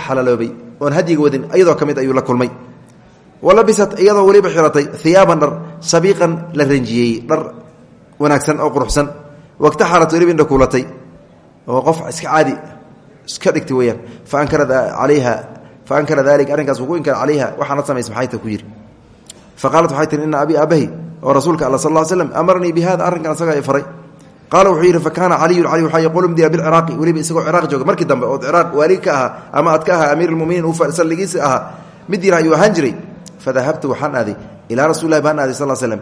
oon hadyiga wadin iyadoo ka mid ayuu la kulmay. Walabisat iyadoo weliba xiratay hiyaaban dhar sabiiqan la ranjiyey dhar wanaagsan oo quruxsan. Waktaxarat weliba indhakuulatay oo qof iska caadi iska dhigtay weyaan faankara alayha faankara dalika arrinkaas wuu ku inkara calayha. Waxaanad samaysa maxay ta ku yidhi? Faqaalat waxay tihi ina abi aabahi oo rasuulka alla sal slam amaranii bi hada arrinkan isagaa i faray qaala wuxuu yidhi fakaana caliyun cali waxaa yaquulu mdiya bilciraaqi weliba isagoo ciraaq jooga. Markii dambe oo ciraaq waalig ka ahaa ama ad ka ahaa amiir lmuminiin uu salligiisa ahaa mid yira ayuu ahaan jiray. Fadahabtu waxaan aaday. Ilaa rasuuli lahi baan aaday sal slm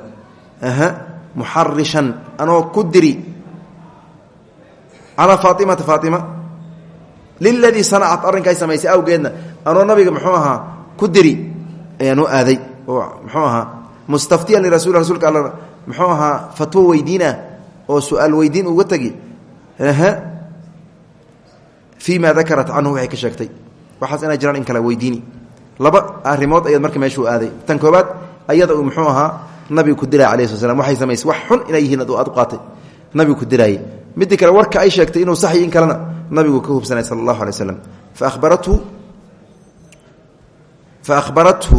muxarishan anoo ku diri. Calaa faaimata faaima liladii sanacat arrinkaay samaysay awgeedna anoo nabiga muxuu ahaa ku diri. Ayaanu aaday. Oo muxuu ahaa mustaftiyan lirasul rasulka all muxuu ahaa fatwo weydiina oo su'aal weydiin uga tegi fii ma dakarat canhu waxay ka sheegtay waxaas inay jiraan in kale weydiini. Laba arimood ayaad marka meeshuu aaday. Tan koobaad ayada uu muxuu ahaa nabigu ku diraya alayh sl slam waxay samaysay wax xun inay yihiin aad u ku diraayey midii kale warka ay sheegtay inuu saxyi in kalena nabigu ka hubsanay sala allahu alay waslam faahbarathu faahbarathu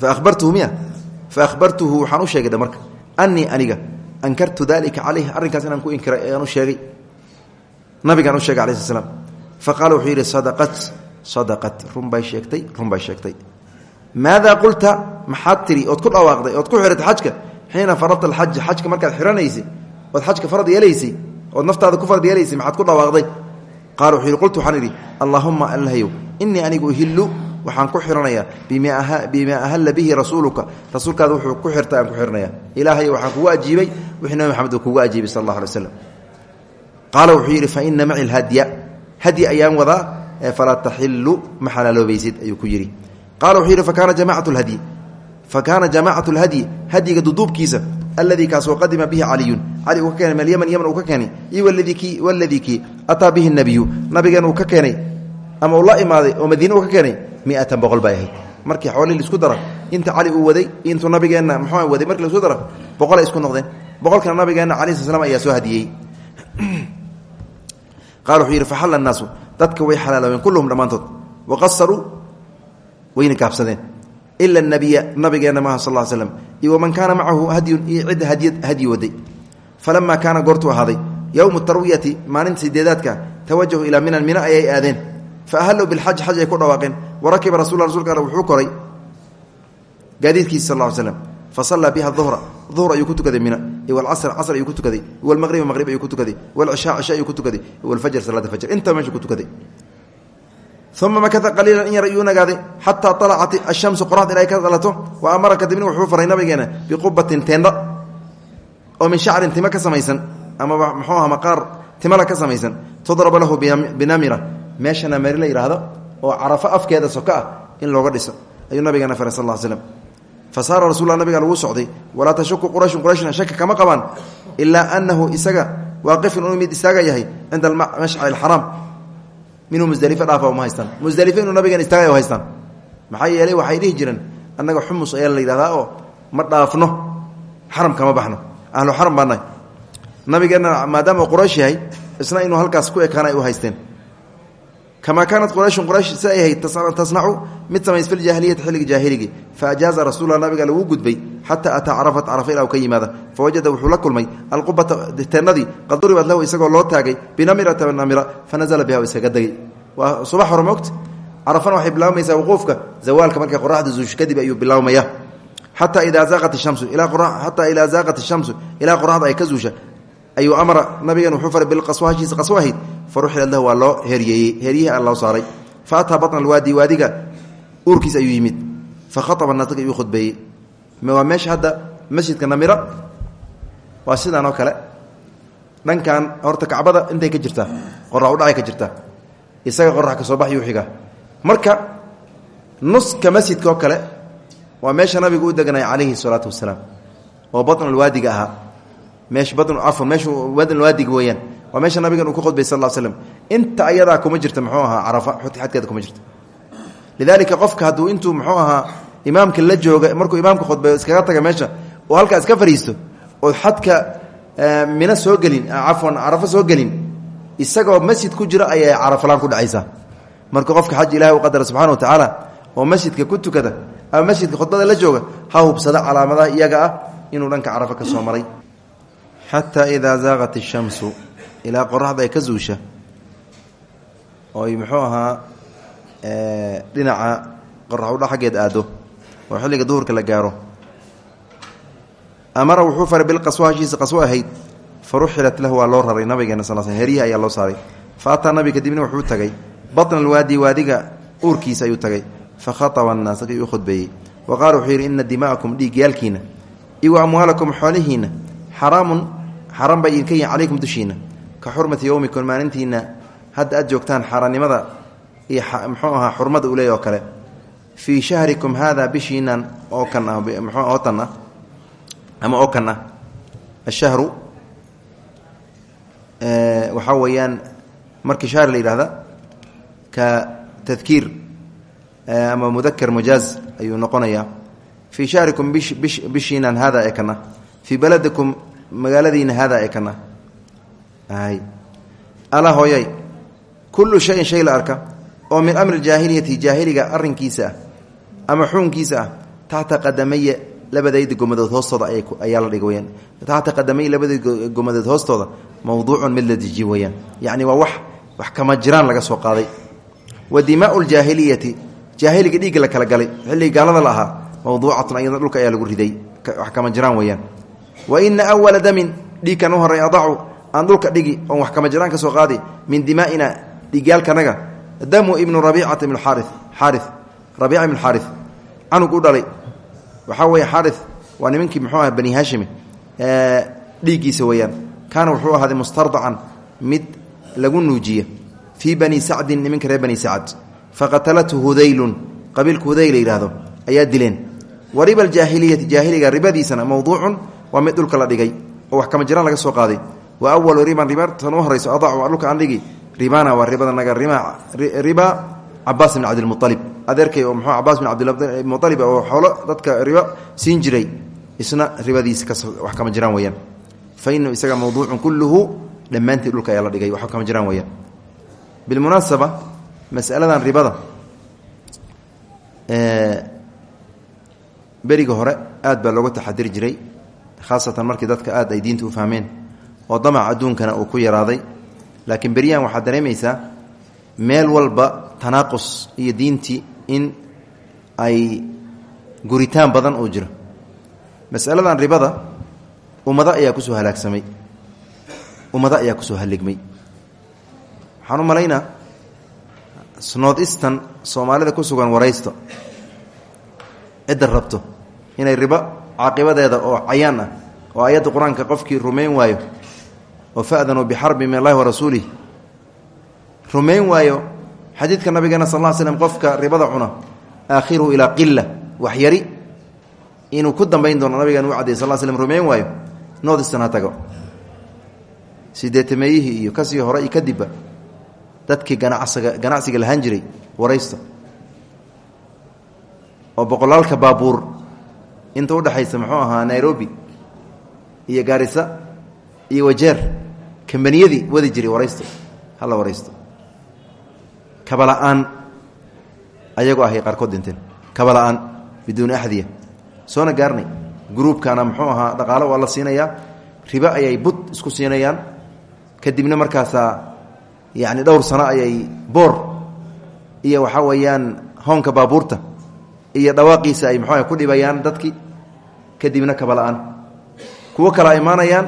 faahbartuhu miya faahbartuhu waxaan u sheegay marka anii aniga ankartu dalika calayh arrinkaas inaan ku inkiray ayaan u sheegay nabigaan u sheegay alai sl slam faqaala wuxuu yidhi sadaqat sadaqat run bay sheegtay run bay sheegtay maadaa qulta maxaad tiri ood ku dhawaaqday ood ku xiratay xajka xiina faradta alxaja xajka markaad xiranaysay ood xajka farad yeelaysay ood naftaada ku farad yeelaysay maxaad ku dhawaaqday qaala wuxuu yidhi innii anigu waxaan ku xiranayaa bimaa ahalla bihi rasuuluka. Rasuulkaada wuxuu ku xirtay ku xiranayaa ilaahay waxaan kugu ajiibay wixii maxamed uu kugu ajiibay sal allah alay wuxuu yidhi fa ina maci lhadya hadyi ayaan wadaa falaa taxilu ma xalaaloobaysid ayuu ku yidhi. Qaala wuxuu yidhi fakaana jamacat lhadyi fakaana jamacat lhadyi hadyiga duduubkiisa aladii kaasoo qadima bihi caliyun. Cali uu ka keenay meel yman uu ka keenay. Iyo waladii kii ataa bihi nabiyu nabigeen uu ka keenay ama uu la imaaday oo madiine uu ka keenay miatan boqol bay ahayd. Markii xoolihii la isku dara inta cali uu waday intuu nabigeenna muxuu waday markii la isku dara boqolay isku noqdeen. Boqolkana nabigeenna calayi sl slam ayaa soo hadiyey. Qaala wuxuu yidhi faxalla dadka way xalaaloobeen kulluhum dhammaantood. Waqasaruu wayna gaabsadeen. Ila nabiya nabigeena maaha sal l slm iyo waman kaana macahu hadyun iyo cid hadyi waday. Falamaa kaana goortuu ahaaday. Yowmu tarwiyati maalinta sideedaadka tawajahu ilaa minan mina ayay aadeen. Fa ahalow bilxaj xaj ay ku dhawaaqeen warakiba rasul rasulka alle wuxuu koray gaadiidkiisa sal slm fasallaa biha duhra duhr ayuu ku tukaday mina. Walcasr casr ayuu ku tukaday. Walmaqriba maqrib ayuu ku tukaday. Walcishaa cisha ayuu ku tukaday. Walfajr salaada fajr. Intaa meeshu ku tukaday. Uma makata qaliilan in yar ayuu nagaaday. Xataa alacat ashamsu qoraxda ilay ka dhalato. Wa amara kadibna wuxuu faray nabigeena biqubatin teendha oo min shacrin tima ka samaysan. Amaba muxuu aha maqaar? Timala ka samaysan. Tudraba lahu binamira meesha yidhaahdo oo carafo afkeeda soka ah in looga dhiso ayuu nabigeena faray sal slm fasaara rasul nabiga lagu socday walaa tashuku qurayshun qurayshna shaka kama qabaan ilaa anahu isaga waaqifun uu mid istaaga yahay cinda mashcari alxaraam minuu musdalifo dhaafa uma haystaan. Musdalifo inuu nabigan istaagay haystaan. Maxaa yeelay waxay dhihi jireen annaga xumus ayaa la yidhahdaa oo ma dhaafno xaram kama baxno ahlu xaram baanahay nabigeenna maadaama quraysh yahay isna inuu halkaas ku ekaana u haysteen kamaa kaanat qurayshun quraysh si ay ahayd tasnacu mid samays fi ljahiliyati xilliga jaahiligi fa ajaaza rasuula nabiga lagu gudbay xataa ataa carafat carafa ilaa u ka yimaada fa wajada wuxuu la kulmay alqubata teennadii qad duribat lahu isagoo loo taagay binamirata namira fa nazla biha isaga degay waa subax hore moogta carafana waxay bilaabmaysaa wuquufka zawaalka markay qoraxda zuusho kadib ayuu bilaabmaya xataa idaa zaaqat ishamsu ilaa qoraxda ay ka ayuu amara nabigan wuxuu faray bilqaswa hashiisa qaswo ahayd fa ruxilad lahu waa loo heryeeyey heryihii a loo saaray. Fa ataa batna alwaadi waadiga uurkiis ayuu yimid. Fa khaaba naasga ayuu khudbeeyey. Waa meesha hadda masjidka namira? Waa kale. Dhankan horta kacbada intay ka jirtaa qorax udhacay ka jirtaa. Isaga qorax ka soo baxyuu xigaa. Marka nuska masjidka oo kale waa meesha nabigu u deganay calayhi salaatu wasalaam oo batnulwaadiga ahaa badnulwaadiga weeyaan. Waa meesha nabigan uu ku khudbay sal l slm inta ayadaa kuma jirta muxuu ahaa carafa xadkeeda kuma jirta. Lidaalika qofka hadduu intuu muxuu ahaa imaamka la jooga markuu imaamka khudbeyo iskaga taga meesha oo halkaa iska fariisto oo xadka mina soo gelin cafwan carafo soo gelin isagoo masjid ku jira ayay carafalaan ku dhacaysaa. Marka qofka xaj ilahi u qadara wa tacaala oo masjidka ku tukada ama masjidka khudbada la jooga ha hubsada calaamadaha iyaga ah inuu dhanka carafo ka soo maray xataa idaa zaaqat ishamsu ilaa qoraxda ay ka zuusha oy muxuu ahaa dhinaca qoraxudha xaggeed aado oo xilliga duhurka la gaaro. Amara wuxuu faray bilqaswa hashiisa qaswo ahayd fa ruxilat lahu waa loo raray. Nabigeena sal sl heryihi ayaa loo saaray. Fa ataa nabi kadibna wuxuu tagay. Batna alwaadi waadiga uurkiisa ayuu tagay. Fa khaaba annaas ayuu khudbeeyey. Wa qaala wuxuu yidhi ina dima'akum dhiigyaalkiina iyo wa amwaalakum xoolihiinna xaraamun xaran bay idinka yihiin calaykum dushiina ka xurmati yowmikum maalintiina hadda aad joogtaan xaaraannimada iyo muxuu ahaa xurmada u leey oo kale. Fii shahrikum haada bishiinan oo kan ah mxuu oo tan ah ama oo kan ah. Ashahru waxaa weeyaan markii shahr la yidhahda ka tadkiir ama mudaker mujaaz ayuu noqonayaa. Fii shahrikum bishiinan haada ee kan ah. Fii baladikum magaaladiina haada ee kan ah alaa hooyay. Kullu shayin shay la arka. Oo min amri jaahiliyati jaahiliga arinkiisa ah ama xuunkiisa ah. Taxta qadamaya labadayda gomadood hoostooda ayaa la dhiga weyaan taxta qadamaya labadayda gomadood hoostooda mawduucun mid la dejiye weyaan yacni waa kama jiraan laga soo qaaday. Wa dimaau ljaahiliyati jaahiliga dhiigga la kala galay. Xilligii gaalada la ahaa mawduucatun ayadna dhulka ayaa lagu riday. Wax kama jiraan weyaan wa ina awala damin dhiigkan u horey adacu aan dhulka dhigi oon wax kama jiraan ka soo qaadi min dimaa'ina dhiigyaalkanaga damu ibnu rabiicata ibnu xaari xaari rabiica ibnu xaari canug u dhalay. Waxaa weeye xaari waa nimankii muxuu aha bani haashimi dhiiggiisa weeyaan. Kaana wuxuu ahaaday mustardacan mid lagu nuujiya fii bani sacdin nimanka reer bani sacd. Faqatalathu hudaylun qabiilku hudayl la yidhaahdo ayaa waa mid dhulka la dhigay oo wax kama jiraan laga soo qaaday. Wa awalu riban riba tan u horayso adacu waa dhulka dhigi. Ribana waa ribadanaga riba cabaas bin cabdilmualib adeerkay oo muxuu cabaas bin cabdilmualib oo xoolo dadka ribo siin jiray. Isna ribadiisa wax kama jiraan weyaan fa inahu isaga mawduucun kulluhu dhammaantii dhulka ayaa la dhigay wax kama jiraan weyaan bilmunaasaba masaladan ribada beriga hore aad baa looga taxadiri jiray khaasatan markii dadka aad ay diinta u fahmeen oo damac adduunkana uu ku yaraaday. Laakiin beryahan waxaad dareemaysaa meel walba tanaaqus iyo diintii in ay guritaan badan uu jiro. Masaladan ribada ummado ayaa ku soo halaagsamay. Ummado ayaa ku soo halligmay. Waxaan u malaynaa north eastern soomaalida ku sugan waraysto cidda rabto inay ribo caaqibadeeda oo cayaan ah oo ayadda qur'aanka qofkii rumayn waayo oo fa'danuu bixarbi min allahi wa rasuulih rumayn waayo xadiidka nabigeena sal ll slm qofka ribada cuna aakhiruhu ilaa qila wax yari. Inuu ku dambayn doono nabigeena u cadey sal l slm rumayn waayo ha tago. Sideetameeyihii iyo ka sii hore iyo kadibba dadkii ganacsiga ganacsiga lahaan jiray waraysta oo boqolaalka baabuur inta udhexaysa muxuu ahaa nairobi iyo gaarisa iyo wajeer. Kambaniyadii wadi jiray waraysto hala waraysto. Kabala-aan ayagoo ahay qaarkood dhinteen. Kabala-aan biduuni axdiya soona gaarnay. Gruubkana muxuu ahaa dhaqaalo waa la siinayaa. Ribo ayay bud isku siinayaan. Kadibna markaasaa yacni dhowr sano ayay boor iyo waxaa weeyaan hoonka baabuurta iyo dhawaaqiisa ay muxuu ku dhibayaan dadkii kadibna kabala-aan kuwo kala imaanayaan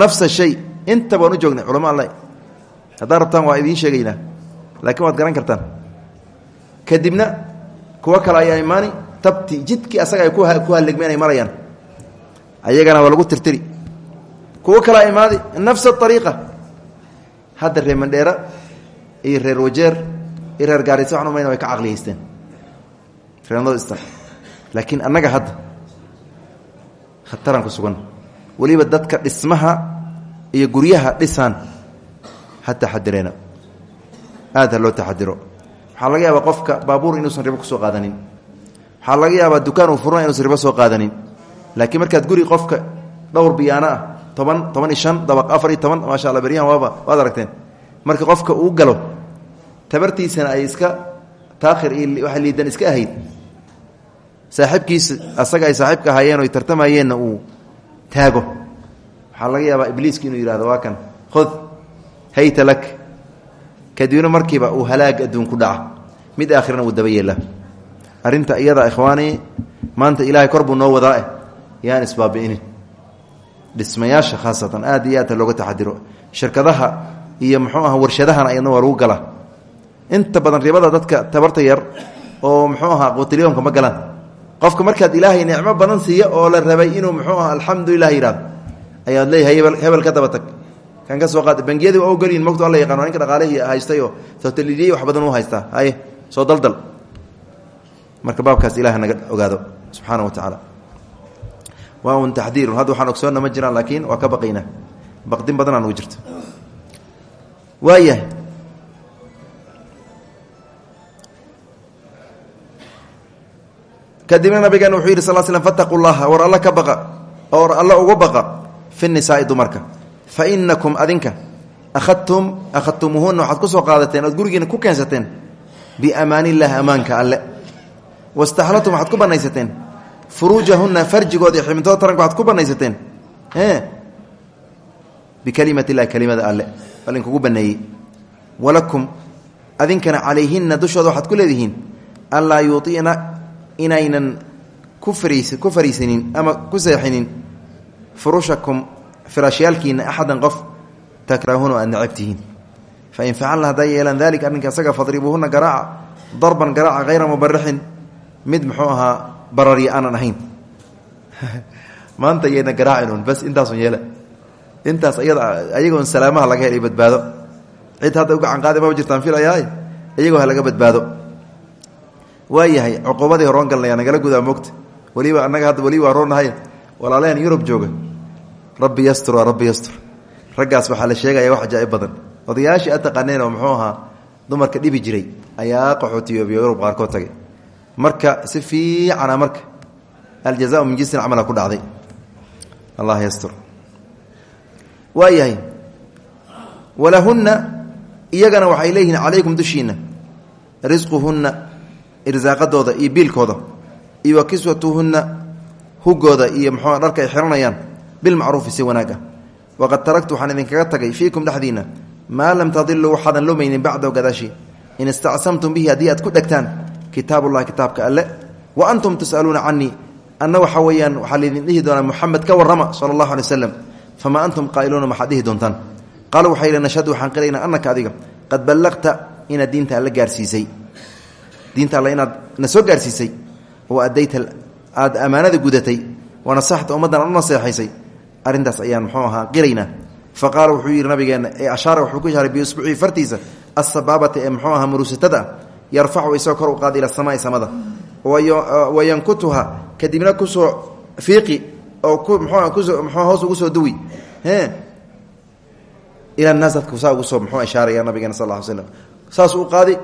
nafsa shay inta baan u joognay culama alla haddaad rabtaan waa idiin sheegaynaa laakiin waad garan kartaan. Kadibna kuwo kale ayaa imaani tabti jidkii asaga ay ku hallegmeen ay marayaan. Ayagana waa lagu tirtiri. Kuwo kalea imaadi nafsa ariiqa hadda reer mandheera iyo reer wajeer iyo reer gaarisa waxan umayna way ka caqliyaysteen reernodistan laakiin annaga hadda khataraan ku sugan. Weliba dadka dhismaha iyo guryaha dhisaan ha taxadireena aad ha loo taxadiro waxaa laga yaabaa qofka baabuur inuusan ribo ku soo qaadanin. Waxaa laga yaabaa dukaan uu furna inuusan ribo soo qaadanin. Laakiin markaad guri qofka dhowr biyaano ah toban toban iyo shan dabaq afar iyo toban maasha alla beryahan waaba waad aragteen. Marka qofka uu galo tabartiisana ay iska taakhir iyo waxa liidan iska ahayd saaxiibkiisa asaga ay saaxiibka ahaayeen o ay tartamayeenna uu taago. Waxaa laga yaabaa ibliiski inuu yihahdo waa kan khod hayta lak. Kadibna markiiba uu halaag adduun ku dhaca mid aakhirana uu daba yeelaa. Arrinta iyada ikhwaani maanta ilaahay kor buu noo wadaah yaan isbaabi'inin. Dhismayaasha khaasatan aad iyo aadta looga taxadiro. Shirkadaha iyo muxuu aha warshadahana ayadna waa lagu inta badan ribada dadka tabarta yar oo muxuu ahaa qutilyoomka ma galaan qofka markaad ilaahay nicmo badan siiya oo la rabay inuu muxuu aha alxamdulilah yihahdo ayaad leeyahay hebel ka daba tag. Kan ka soo qaad bangiyadii waa ogolyihin mogto alla yaqaan ninka dhaqaalihii haystay oo sotalidiyey wax badan u haystaa. Haye soo daldal. Marka baabkaas ilaah naga ogaado subxaana wa tacaala waa un taxdiirun hadda waxaan ogsoonna ma jiraan laakiin waa ka baqaynaa baqdin badanaa nugu jirto. Waayahay kadibna nabigeena wuxuu yidhi sal slm fataquu llaha war alla ka baqa oo war alla uga baqa fi nisaai dumarka. Fa inakum adinka ahadtum akhadtumuuhuna waxaad ku soo qaadateen ood gurigiina ku keensateen biamaan illahi ammaanka alle. Wastaxlaltum waxaad ku banaysateen furuujahuna farjigood iyo xibintooda taranka waxaad ku banaysateen bikalimat illahi kelimada alle. Bal inkugu baneeyey walakum adinkana calayhina dushooda waxaad ku leedihiin. Anlaa inaynan ku fariis ku fariisanin ama ku seexinin furushakum firaashyaalkiina axadan qof takraahuna aad necabtihiin fain facalna hadday yeelaan dalika arrinka asaga fadribuuhuna darban garaaca hayra mubarixin mid muxuu ahaa bararya aanan ahayn. Maanta yayna garaacin bas intaasun yeela. Intaas ayagoon salaamaha laga helay badbaado. Cid hadda u gacan qaadi maba jirtaan filayaa iyagoo ha laga badbaado waayahay cuquubadii horoon galnaya nagala gudaa moogta. Weliba annaga hadda weliba waa roonahay walaalehen yurub jooga. Rabbi yastur waa rabbi yastur. Raggaas waxaa la sheegaya wax ajaa'ib badan. Odayaashii aad taqaaneen oo muxuu ahaa dumarka dhibi jiray ayaa qaxootiyoobiyo yurub qaarkood tagay. Marka si fiicana marka aljaza min jinsin camala ku dhacday. Allah yastur. Waayahay walahunna iyagana waxay leeyihiin calaykum dushiina risquhunna irsaaqadooda iyo biilkooda iyo wa kiswatuhunna hugooda iyo mxuu dharka ay xiranayaan bilmacruufi si wanaaga waqad taraktu waxaan idinkaga tagay fiikum dhexdiina maa lam tadiluu waxaadan lumaynin bacdahu gadaashi. In istacsamtum bihi haddii aad ku dhegtaan kitaabullahi kitaabka alle wa antum tus'aluuna canii anna waxa weeyaan waxaa laydin dhihi doonaa muxamed ka warrama sala allahu alay waslam famaa antum qaa'iluuna maxaad dhihi doontaan. Qaala waxay yidhi nashhadu waxaan qiraynaa annaka adiga qad ballaqta inaad diinta alle gaarsiisay diinta alle inaad na soo gaarsiisay oo addayta aad ammaanada gudatay wa nasaxta ummaddan u naseexaysay ayaan muxuu ahaa qiraynaa fa wuxuu yidhi nabigeenna ee ashaara wuxuu ku ishaaray biusbuucii fartiisa assabaabata ee muxuu ahaa muruusatada ah isagoo kor u qaada ila samaai samada. Wayankutuha kadibna ku soo fiiqi oo hoos ugu soo duwi. E ila naas dadka saa ugu soo muxuu ishaaraya nabigeena sal ly slam saas u qaadi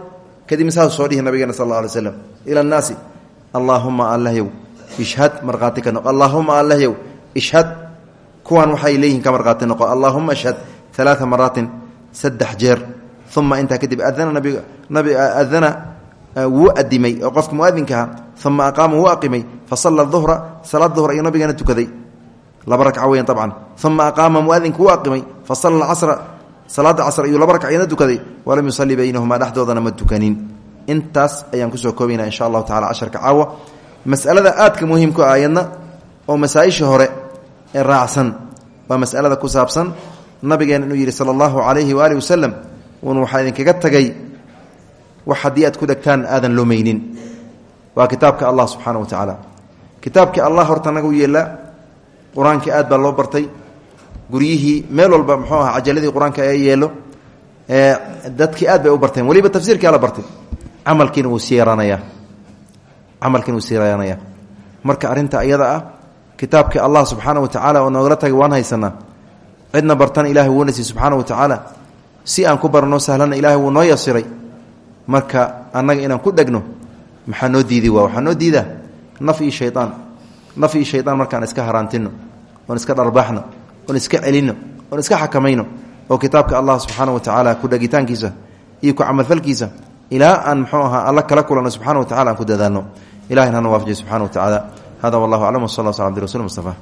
kadibna saasuu soo dhihi nabigeena sal alla alay slam ila annaasi allaahuma allahyow ishhad markhaati ka noqo allaahuma allahyow ishhad. Kuwan waxay leeyihiin ka markhaati noqo allaahuma ishhad alaaa maraatin saddex jeer uma intaa kadib adana nabiga nabi adana wuu adimay oo qofka muadinka aha uma aqaama wuu aqimay fasalla duhra salaad duhr ayuu nabigeena tukaday. Laba rakca weyan abcan uma aqaama muadinku wuu aqimay fasalla casra salaada casr ayuu laba rakcayna tukaday walam yusalli baynahumaa dhexdoodana ma tukanin intaas ayaan ku soo koobayna insha allahu tacala casharka caawa. Masalada aadka muhiimku ah ayadna oo masaaisha hore ee raacsan waa masalada ku saabsan nabigeena inuu yidhi sala allahu calayhi waaalih wasalam un waxaa idinkaga tagay wax haddii aad ku dhegtaan aadan lumaynin. Waa kitaabka allah subxaana wa tacaala. Kitaabkii allah horta naga u yeelaa qur'aankii aad baa loo bartay guryihii meel walba muxuu aha cajaladii qur'aanka ee yeelo dadkii aad bay u barteen. Weliba tafsiirkii ala bartay. Camalkiina wuu sii yaraanayaa camalkiina wuu marka arrinta iyada ah kitaabkii allah subxaana wa tacaala oo noogala tagay waan haysanaa cidna bartana ilahay wuuna sii subxaana wa tacaala si aan ku barno sahlana ilaahay wuu noo yasiray. Marka annaga inaan ku dhegno maxaa noo diidi waa? Waxaa noo diidaa? Naf iyo shayaan naf iyo shayaan markaan iska haraantino oon iska dharbaaxno oon iska celino oon iska xakamayno oo kitaabka allah subxaana wa tacaala ku dhegitaankiisa iyo ku camalfalkiisa ilaa aan muxuu ahaa alla kala kulanno subxana wa tacala aan ku dadaalno ilahin hana waafajiy subxana wa tacaala hada wallahu aclam w sal sl abdi rasul mustafa